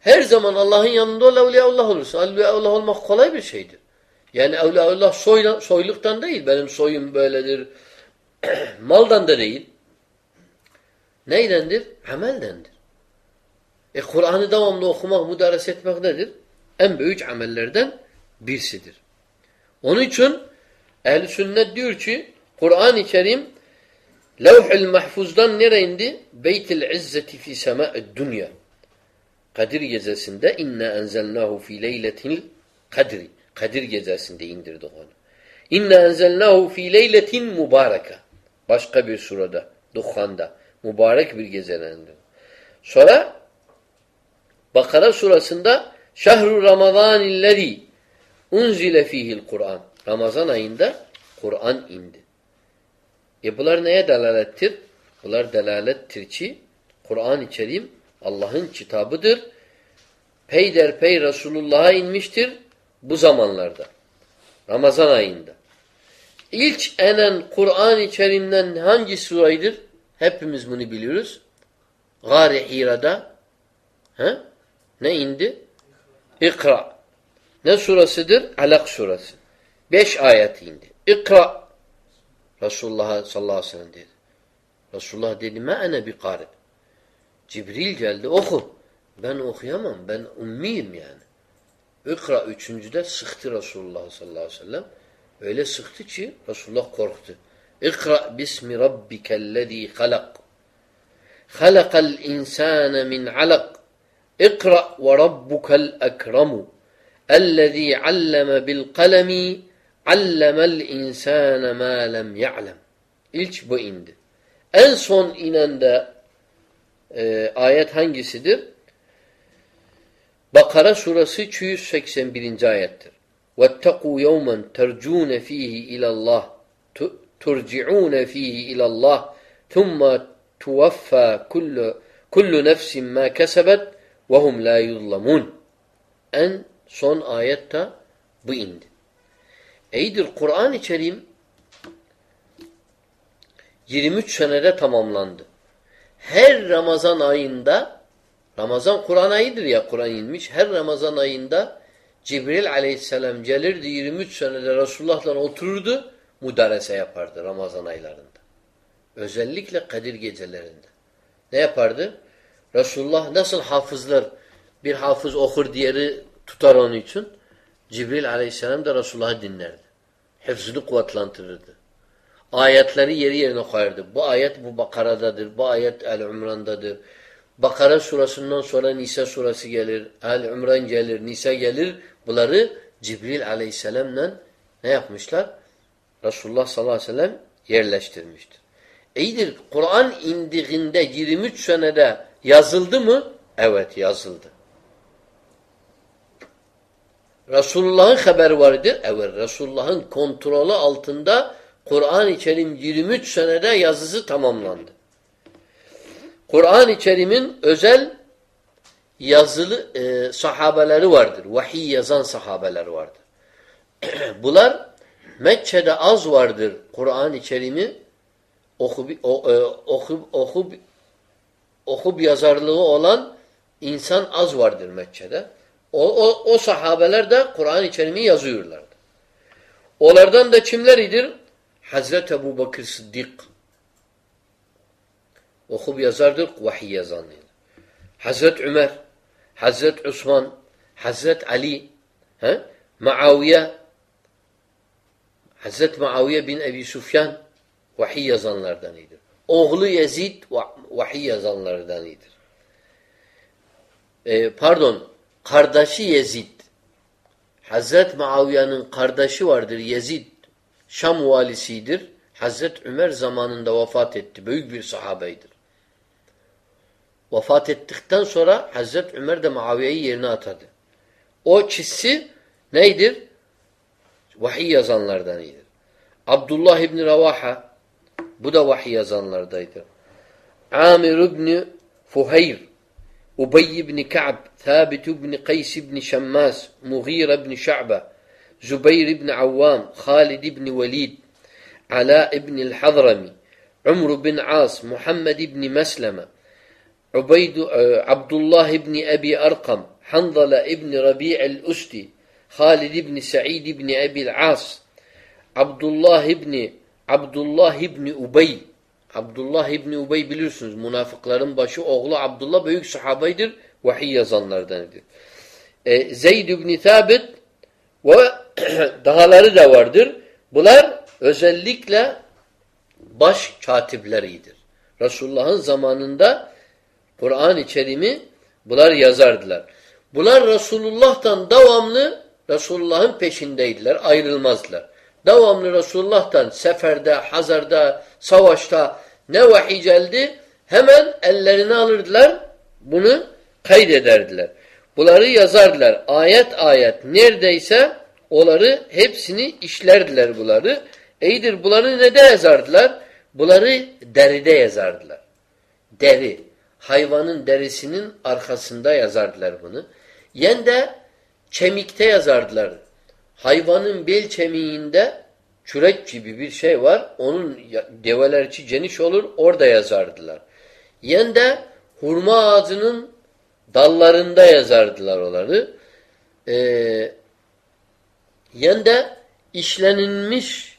Her zaman Allah'ın yanında ol, evliyaullah olursun. Evliyaullah olmak kolay bir şeydir. Yani evliyaullah soy, soyluktan değil. Benim soyum böyledir. Maldan da değil. Neydendir? Ameldendir. E Kur'an'ı devamlı okumak, müdarese etmek nedir? En büyük amellerden birisidir. Onun için ehl sünnet diyor ki Kur'an-ı Kerim Levh-ül Mahfuz'dan nereye indi? Beyt-i İzzeti fi semâ'id dünya. Kadir gecesinde inna enzelnahu fi leyletil kadri. Kadir gecesinde indirdik onu. İnna enzelnahu fi leyletin mübareke. Başka bir surada, Dukhan'da. Mübarek bir gecelerinde. Sonra Bakara surasında Şehru Ramazanillezî unzile fihil Kur'an. Ramazan ayında Kur'an indi. E bunlar neye delalettir? Bunlar delalettir ki Kur'an-ı Allah'ın kitabıdır. Peyderpey Resulullah'a inmiştir bu zamanlarda. Ramazan ayında. İlk enen Kur'an-ı hangi suraydır? Hepimiz bunu biliyoruz. Gâri Hira'da he? ne indi? İkra. Ne surasıdır? Alak surası. Beş ayet indi. İkra. Resulullah sallallahu aleyhi ve sellem dedi. Resulullah dedi me ene bi karib. Cibril geldi oku. Ben okuyamam. Ben ummiyim yani. İkra üçüncüde sıktı Resulullah sallallahu aleyhi ve sellem. Öyle sıktı ki Resulullah korktu. İkra bismi rabbikellezî halak. Halakal insâne min alak. İkra ve rabbukel ekremu. اَلَّذ۪ي عَلَّمَ بِالْقَلَمِ عَلَّمَ الْاِنْسَانَ مَا لَمْ يَعْلَمْ İlk bu indi. En son inen de e, ayet hangisidir? Bakara suresi 281. ayettir. وَاتَّقُوا يَوْمًا تَرْجُونَ ف۪يهِ اِلَى اللّٰهِ تُرْجِعُونَ ف۪يهِ اِلَى اللّٰهِ ثُمَّ تُوَفَّى كُلُّ, كُلُّ نَفْسٍ مَا كَسَبَتْ وَهُمْ لَا يُظْلَمُونَ En Son ayette bu indi. Eydir Kur'an-ı Kerim 23 senede tamamlandı. Her Ramazan ayında Ramazan Kur'an ayıdır ya Kur'an inmiş. Her Ramazan ayında Cibril aleyhisselam gelirdi 23 senede Resulullah'la otururdu müdarese yapardı Ramazan aylarında. Özellikle Kadir gecelerinde. Ne yapardı? Resulullah nasıl hafızlar bir hafız okur diğeri tutar onun için. Cibril aleyhisselam da Resulullah'ı dinlerdi. Hıfzını kuvvetlendirirdi. Ayetleri yeri yerine koyardı. Bu ayet bu Bakara'dadır. Bu ayet El-Ümran'dadır. Bakara surasından sonra Nisa surası gelir. El-Ümran gelir. Nisa gelir. Bunları Cibril aleyhisselamla ne yapmışlar? Resulullah sallallahu aleyhi ve sellem yerleştirmiştir. İyidir. Kur'an indiğinde 23 senede yazıldı mı? Evet yazıldı. Resulullah'ın haberi vardır. Evet Resulullah'ın kontrolü altında Kur'an-ı Kerim 23 senede yazısı tamamlandı. Kur'an-ı Kerim'in özel yazılı e, sahabeleri vardır. Vahiy yazan sahabeler vardır. Bunlar Mekke'de az vardır Kur'an-ı Kerim'i okub, o, e, okub, okub, okub yazarlığı olan insan az vardır Mekke'de. O, o, o sahabeler de Kur'an-ı Kerim'i yazıyorlardı. Onlardan da kimleridir? Hazreti Ebu Bakır Sıddık. Okub yazardır, vahiy yazanıydı. Hazreti Ömer, Hazreti Osman, Hazreti Ali, he? Muaviye, Hazreti Muaviye bin Ebi Sufyan vahiy yazanlardan iyidir. Oğlu Yezid vahiy yazanlardan iyidir. Ee, pardon, kardeşi Yezid. Hazreti Muaviye'nin kardeşi vardır Yezid. Şam valisidir. Hazreti Ömer zamanında vefat etti. Büyük bir sahabeydir. Vefat ettikten sonra Hazreti Ömer de Muaviye'yi yerine atadı. O kişisi neydir? Vahiy yazanlardan iyidir. Abdullah İbni Ravaha bu da vahiy yazanlardaydı. Amir İbni Fuhayr Ubey İbni Ka'b Thabit İbni Qays İbni Şemmas Mughira İbni Şa'be Zübeyir İbni Avvam Halid İbni Velid Ala İbni Hadrami Umr bin As Muhammed İbni Mesleme Ubeyd Abdullah İbni Ebi Arkam Hanzala İbni Rabi'el Usti Halid İbni Sa'id İbni Ebi'l As Abdullah İbni Abdullah İbni Ubey Abdullah İbni Ubey bilirsiniz münafıkların başı oğlu Abdullah büyük sahabaydır. Vahiy yazanlardandır. E, Zeyd İbni Thabit ve dahaları da vardır. Bunlar özellikle baş katipleridir. Resulullah'ın zamanında Kur'an-ı Kerim'i bunlar yazardılar. Bunlar Resulullah'tan devamlı Resulullah'ın peşindeydiler, ayrılmazdılar. Devamlı Resulullah'tan seferde, hazarda, savaşta ne vahiy geldi hemen ellerine alırdılar, bunu kaydederdiler. Bunları yazardılar. Ayet ayet neredeyse onları hepsini işlerdiler bunları. İyidir bunları ne de yazardılar? Bunları deride yazardılar. Deri. Hayvanın derisinin arkasında yazardılar bunu. Yen de kemikte yazardılar. Hayvanın bel kemiğinde çürek gibi bir şey var. Onun develerçi geniş olur. Orada yazardılar. Yen de hurma ağacının dallarında yazardılar onları. Ee, yen de işlenilmiş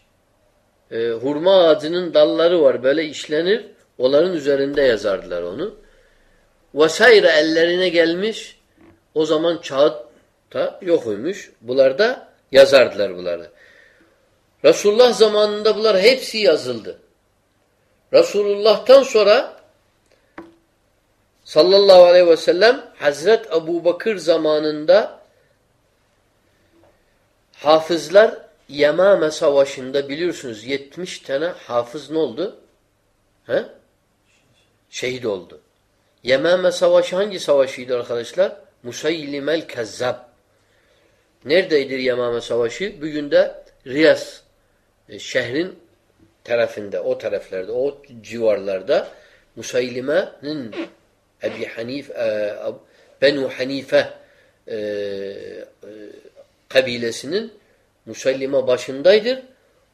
e, hurma ağacının dalları var. Böyle işlenir. Onların üzerinde yazardılar onu. Vesaire ellerine gelmiş. O zaman kağıt da yokuymuş. Bunlar da yazardılar bunları. Resulullah zamanında bunlar hepsi yazıldı. Resulullah'tan sonra sallallahu aleyhi ve sellem Hazret Ebu Bakır zamanında hafızlar Yemame Savaşı'nda biliyorsunuz 70 tane hafız ne oldu? He? Şehit oldu. Yemame Savaşı hangi savaşıydı arkadaşlar? Musaylimel Kezzab. Neredeydir Yemame Savaşı? Bugün de Riyaz e, şehrin tarafında, o taraflarda, o civarlarda Musaylime'nin Ebi Hanif, e, Benu Hanife e, e, kabilesinin Musallime başındaydır.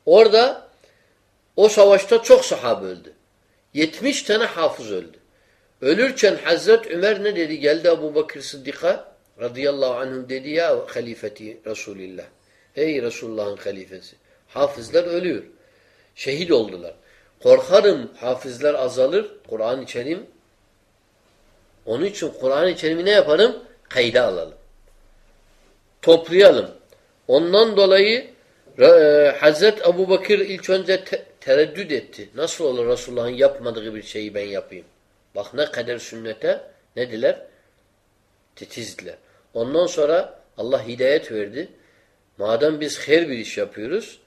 Orada o savaşta çok sahabe öldü. 70 tane hafız öldü. Ölürken Hazret Ömer ne dedi? Geldi Ebu Bakır Sıddık'a radıyallahu anh dedi ya halifeti Resulillah. Ey Resulullah'ın halifesi. Hafızlar ölüyor. Şehit oldular. Korkarım hafızlar azalır. Kur'an-ı Kerim onun için Kur'an-ı Kerim'i ne yaparım? Kayda alalım. Toplayalım. Ondan dolayı e, Hazret Ebu Bakır ilk önce te tereddüt etti. Nasıl olur Resulullah'ın yapmadığı bir şeyi ben yapayım? Bak ne kadar sünnete ne diler? Titizdiler. Ondan sonra Allah hidayet verdi. Madem biz her bir iş yapıyoruz,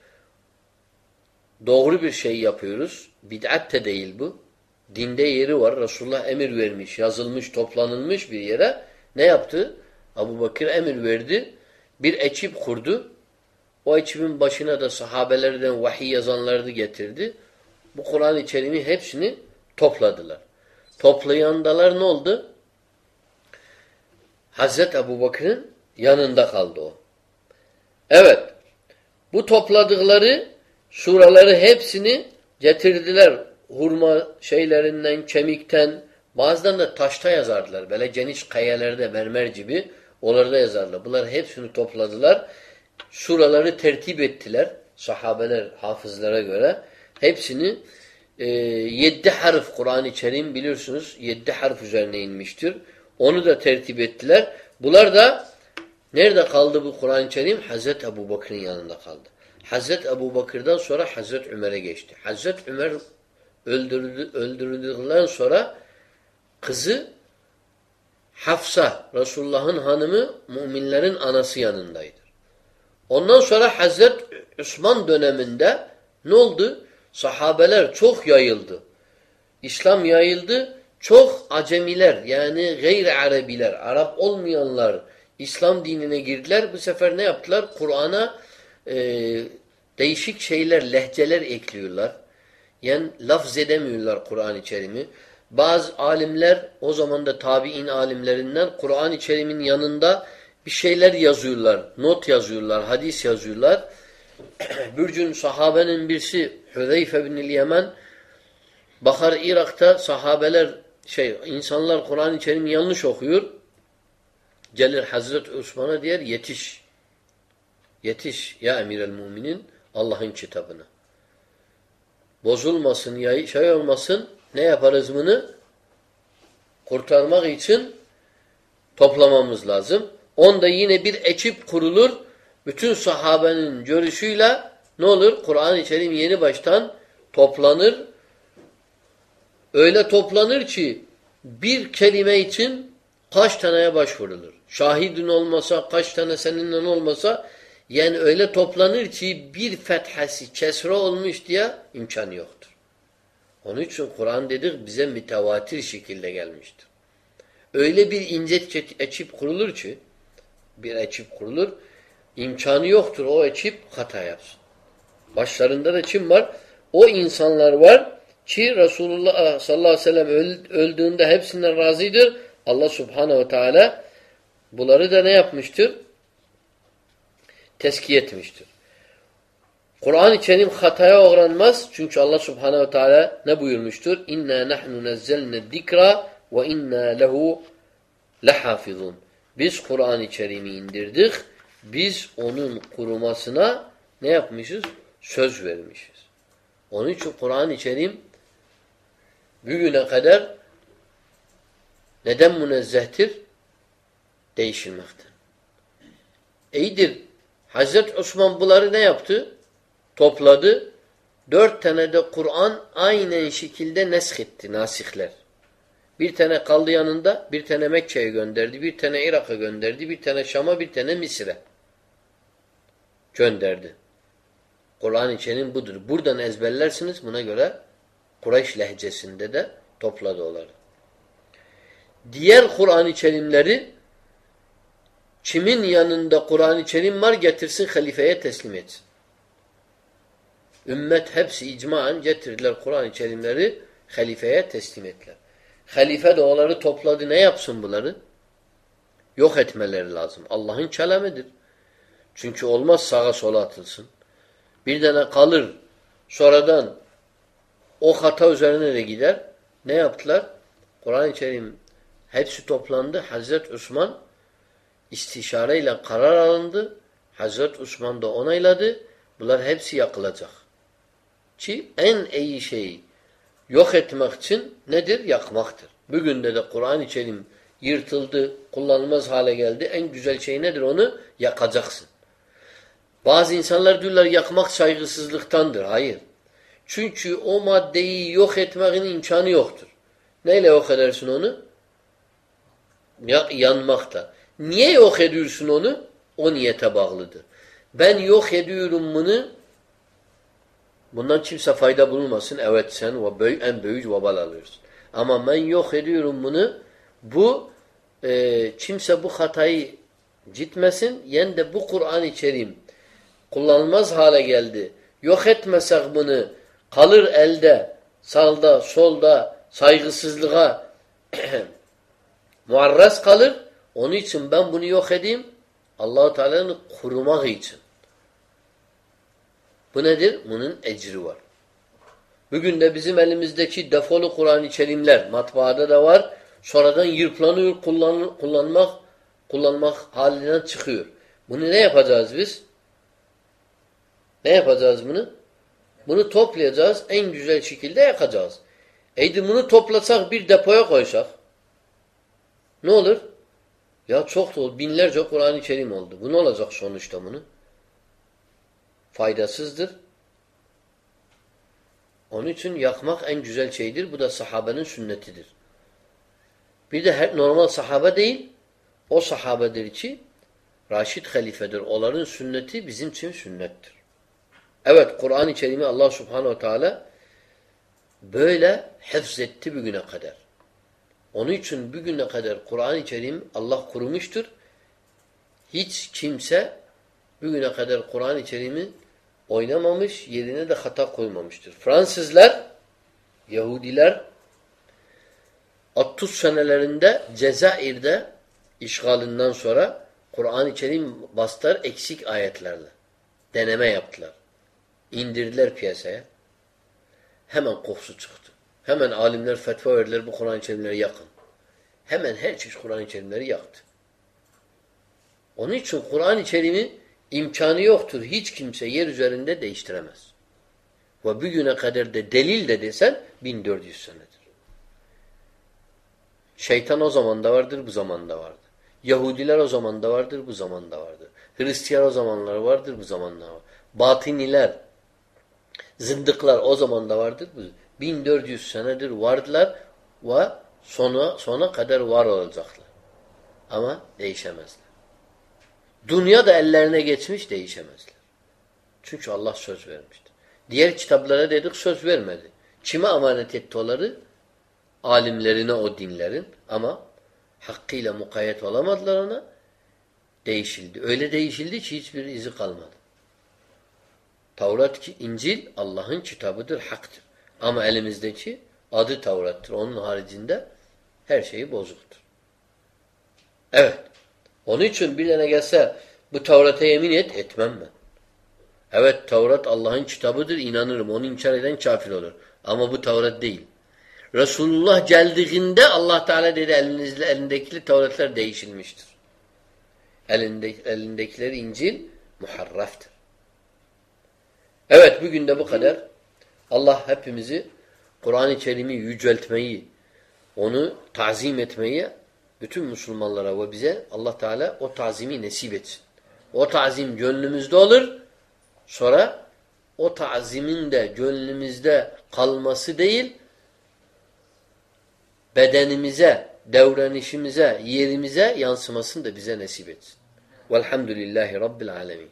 doğru bir şey yapıyoruz, bid'at de değil bu. Dinde yeri var. Resulullah emir vermiş, yazılmış, toplanılmış bir yere. Ne yaptı? Abu Bakır emir verdi. Bir ekip kurdu. O ekibin başına da sahabelerden vahiy yazanları getirdi. Bu Kur'an-ı Kerim'i hepsini topladılar. Toplayandalar ne oldu? Hazreti Ebu Bakır'ın yanında kaldı o. Evet. Bu topladıkları suraları hepsini getirdiler. Hurma şeylerinden, kemikten, bazıdan da taşta yazardılar. Böyle geniş kayalarda, mermer gibi onlarda yazarlar. Bunlar hepsini topladılar. Suraları tertip ettiler. Sahabeler, hafızlara göre. Hepsini e, yedi harf Kur'an-ı Kerim biliyorsunuz yedi harf üzerine inmiştir. Onu da tertip ettiler. Bunlar da nerede kaldı bu Kur'an-ı Kerim? Hazreti Ebu Bakır'ın yanında kaldı. Hazreti Ebu Bakır'dan sonra Hazreti Ömer'e geçti. Hazreti Ömer öldürüldü, öldürüldükten sonra kızı Hafsa, Resulullah'ın hanımı müminlerin anası yanındaydı. Ondan sonra Hazreti Osman döneminde ne oldu? Sahabeler çok yayıldı. İslam yayıldı. Çok acemiler yani gayri Arabiler, Arap olmayanlar İslam dinine girdiler. Bu sefer ne yaptılar? Kur'an'a e, değişik şeyler, lehçeler ekliyorlar. Yani lafz edemiyorlar Kur'an-ı Kerim'i. Bazı alimler o zaman da tabi'in alimlerinden Kur'an-ı Kerim'in yanında bir şeyler yazıyorlar. Not yazıyorlar, hadis yazıyorlar. bir gün sahabenin birisi Hüzeyfe bin Yemen bakar Irak'ta sahabeler şey insanlar Kur'an-ı Kerim'i yanlış okuyor. Gelir Hazreti Osman'a diyer yetiş. Yetiş ya emir el müminin Allah'ın kitabına. Bozulmasın, şey olmasın ne yaparız bunu? Kurtarmak için toplamamız lazım. Onda yine bir ekip kurulur. Bütün sahabenin görüşüyle ne olur? Kur'an-ı Kerim yeni baştan toplanır. Öyle toplanır ki bir kelime için kaç taneye başvurulur. Şahidin olmasa, kaç tane seninle olmasa yani öyle toplanır ki bir fethası kesre olmuş diye imkan yoktur. Onun için Kur'an dedik bize mütevatir şekilde gelmiştir. Öyle bir ince ekip kurulur ki bir ekip kurulur. imkanı yoktur o ekip hata yapsın. Başlarında da kim var? O insanlar var ki Resulullah sallallahu aleyhi ve sellem öldüğünde hepsinden razıdır. Allah subhanehu ve teala bunları da ne yapmıştır? Teskiye etmiştir. Kur'an-ı Kerim hataya uğranmaz. Çünkü Allah subhanehu ve teala ne buyurmuştur? İnna nahnu nezzelne zikra ve inna lehu lehafizun. Biz Kur'an-ı Kerim'i indirdik. Biz onun kurumasına ne yapmışız? Söz vermişiz. Onun için Kur'an-ı Kerim bugüne kadar neden münezzehtir? Değişilmekten. İyidir. Hazreti Osman bunları ne yaptı? Topladı. Dört tane de Kur'an aynen şekilde nesk etti, nasihler. Bir tane kaldı yanında, bir tane Mekke'ye gönderdi, bir tane Irak'a gönderdi, bir tane Şam'a, bir tane Mısır'a gönderdi. Kur'an içinin budur. Buradan ezberlersiniz buna göre Kureyş lehçesinde de topladı onları. Diğer Kur'an-ı kimin yanında Kur'an-ı Kerim var getirsin halifeye teslim etsin. Ümmet hepsi icmaen getirdiler Kur'an-ı Kerimleri halifeye teslim ettiler. Halife de onları topladı. Ne yapsın bunları? Yok etmeleri lazım. Allah'ın kelamidir. Çünkü olmaz sağa sola atılsın. Bir tane kalır. Sonradan o hata üzerine de gider. Ne yaptılar? Kur'an-ı Kerim hepsi toplandı. Hazreti Osman istişareyle karar alındı. Hazreti Osman da onayladı. Bunlar hepsi yakılacak. Ki en iyi şey yok etmek için nedir? Yakmaktır. Bugün de de Kur'an-ı Kerim yırtıldı, kullanılmaz hale geldi. En güzel şey nedir? Onu yakacaksın. Bazı insanlar diyorlar yakmak saygısızlıktandır. Hayır. Çünkü o maddeyi yok etmenin imkanı yoktur. Neyle yok edersin onu? Ya, yanmakta. Niye yok ediyorsun onu? O niyete bağlıdır. Ben yok ediyorum bunu bundan kimse fayda bulmasın. Evet sen en büyük vebal alıyorsun. Ama ben yok ediyorum bunu bu e, kimse bu hatayı gitmesin. Yani de bu Kur'an-ı Kerim kullanılmaz hale geldi. Yok etmesek bunu kalır elde, sağda, solda, saygısızlığa muarraz kalır. Onun için ben bunu yok edeyim. Allahu Teala'nın kurumak için. Bu nedir? Bunun ecri var. Bugün de bizim elimizdeki defolu Kur'an-ı Kerimler matbaada da var. Sonradan yırplanıyor, kullan, kullanmak kullanmak halinden çıkıyor. Bunu ne yapacağız biz? Ne yapacağız bunu? Bunu toplayacağız, en güzel şekilde yakacağız. Eydi bunu toplasak bir depoya koysak ne olur? Ya çok oldu. Binlerce Kur'an-ı Kerim oldu. Bu ne olacak sonuçta bunu? Faydasızdır. Onun için yakmak en güzel şeydir. Bu da sahabenin sünnetidir. Bir de her, normal sahabe değil, o sahabedir ki Raşid halifedir. Onların sünneti bizim için sünnettir. Evet Kur'an-ı Kerim'i Allah subhanehu teala böyle hafzetti bugüne kadar. Onun için bugüne kadar Kur'an-ı Kerim Allah kurumuştur. Hiç kimse bugüne kadar Kur'an-ı Kerim'i oynamamış, yerine de hata koymamıştır. Fransızlar, Yahudiler 30 senelerinde Cezayir'de işgalinden sonra Kur'an-ı Kerim bastılar eksik ayetlerle. Deneme yaptılar. İndirdiler piyasaya. Hemen kokusu çıktı. Hemen alimler fetva verdiler bu Kur'an-ı Kerimleri yakın. Hemen her çeşit Kur'an-ı Kerimleri yaktı. Onun için Kur'an-ı Kerim'i imkanı yoktur. Hiç kimse yer üzerinde değiştiremez. Ve bugüne kadar da delil de desen 1400 senedir. Şeytan o zaman da vardır, bu zaman da vardır. Yahudiler o zaman da vardır, bu zaman da vardır. Hristiyan o zamanlar vardır, bu zaman da var. Batiniler, zındıklar o zaman da vardır. 1400 senedir vardılar ve sona, sona kadar var olacaklar. Ama değişemezler. Dünya da ellerine geçmiş değişemezler. Çünkü Allah söz vermiştir. Diğer kitaplara dedik söz vermedi. Kime emanet etti onları? Alimlerine o dinlerin ama hakkıyla mukayyet olamadılar ona. Değişildi. Öyle değişildi ki hiçbir izi kalmadı. Tavrat ki İncil Allah'ın kitabıdır, haktır. Ama elimizdeki adı Tavrat'tır. Onun haricinde her şeyi bozuktur. Evet. Onun için bir tane gelse bu Tevrat'a yemin et, etmem ben. Evet Tevrat Allah'ın kitabıdır, inanırım. Onu inkar eden kafir olur. Ama bu Tevrat değil. Resulullah geldiğinde Allah Teala dedi elinizle elindeki Tevratlar değişilmiştir. Elinde, elindekiler İncil muharraftır. Evet bugün de bu kadar. Allah hepimizi Kur'an-ı Kerim'i yüceltmeyi, onu tazim etmeyi bütün Müslümanlara ve bize Allah Teala o tazimi nasip etsin. O tazim gönlümüzde olur. Sonra o tazimin de gönlümüzde kalması değil, bedenimize, davranışımıza, yerimize yansımasını da bize nasip etsin. Velhamdülillahi Rabbil alemin.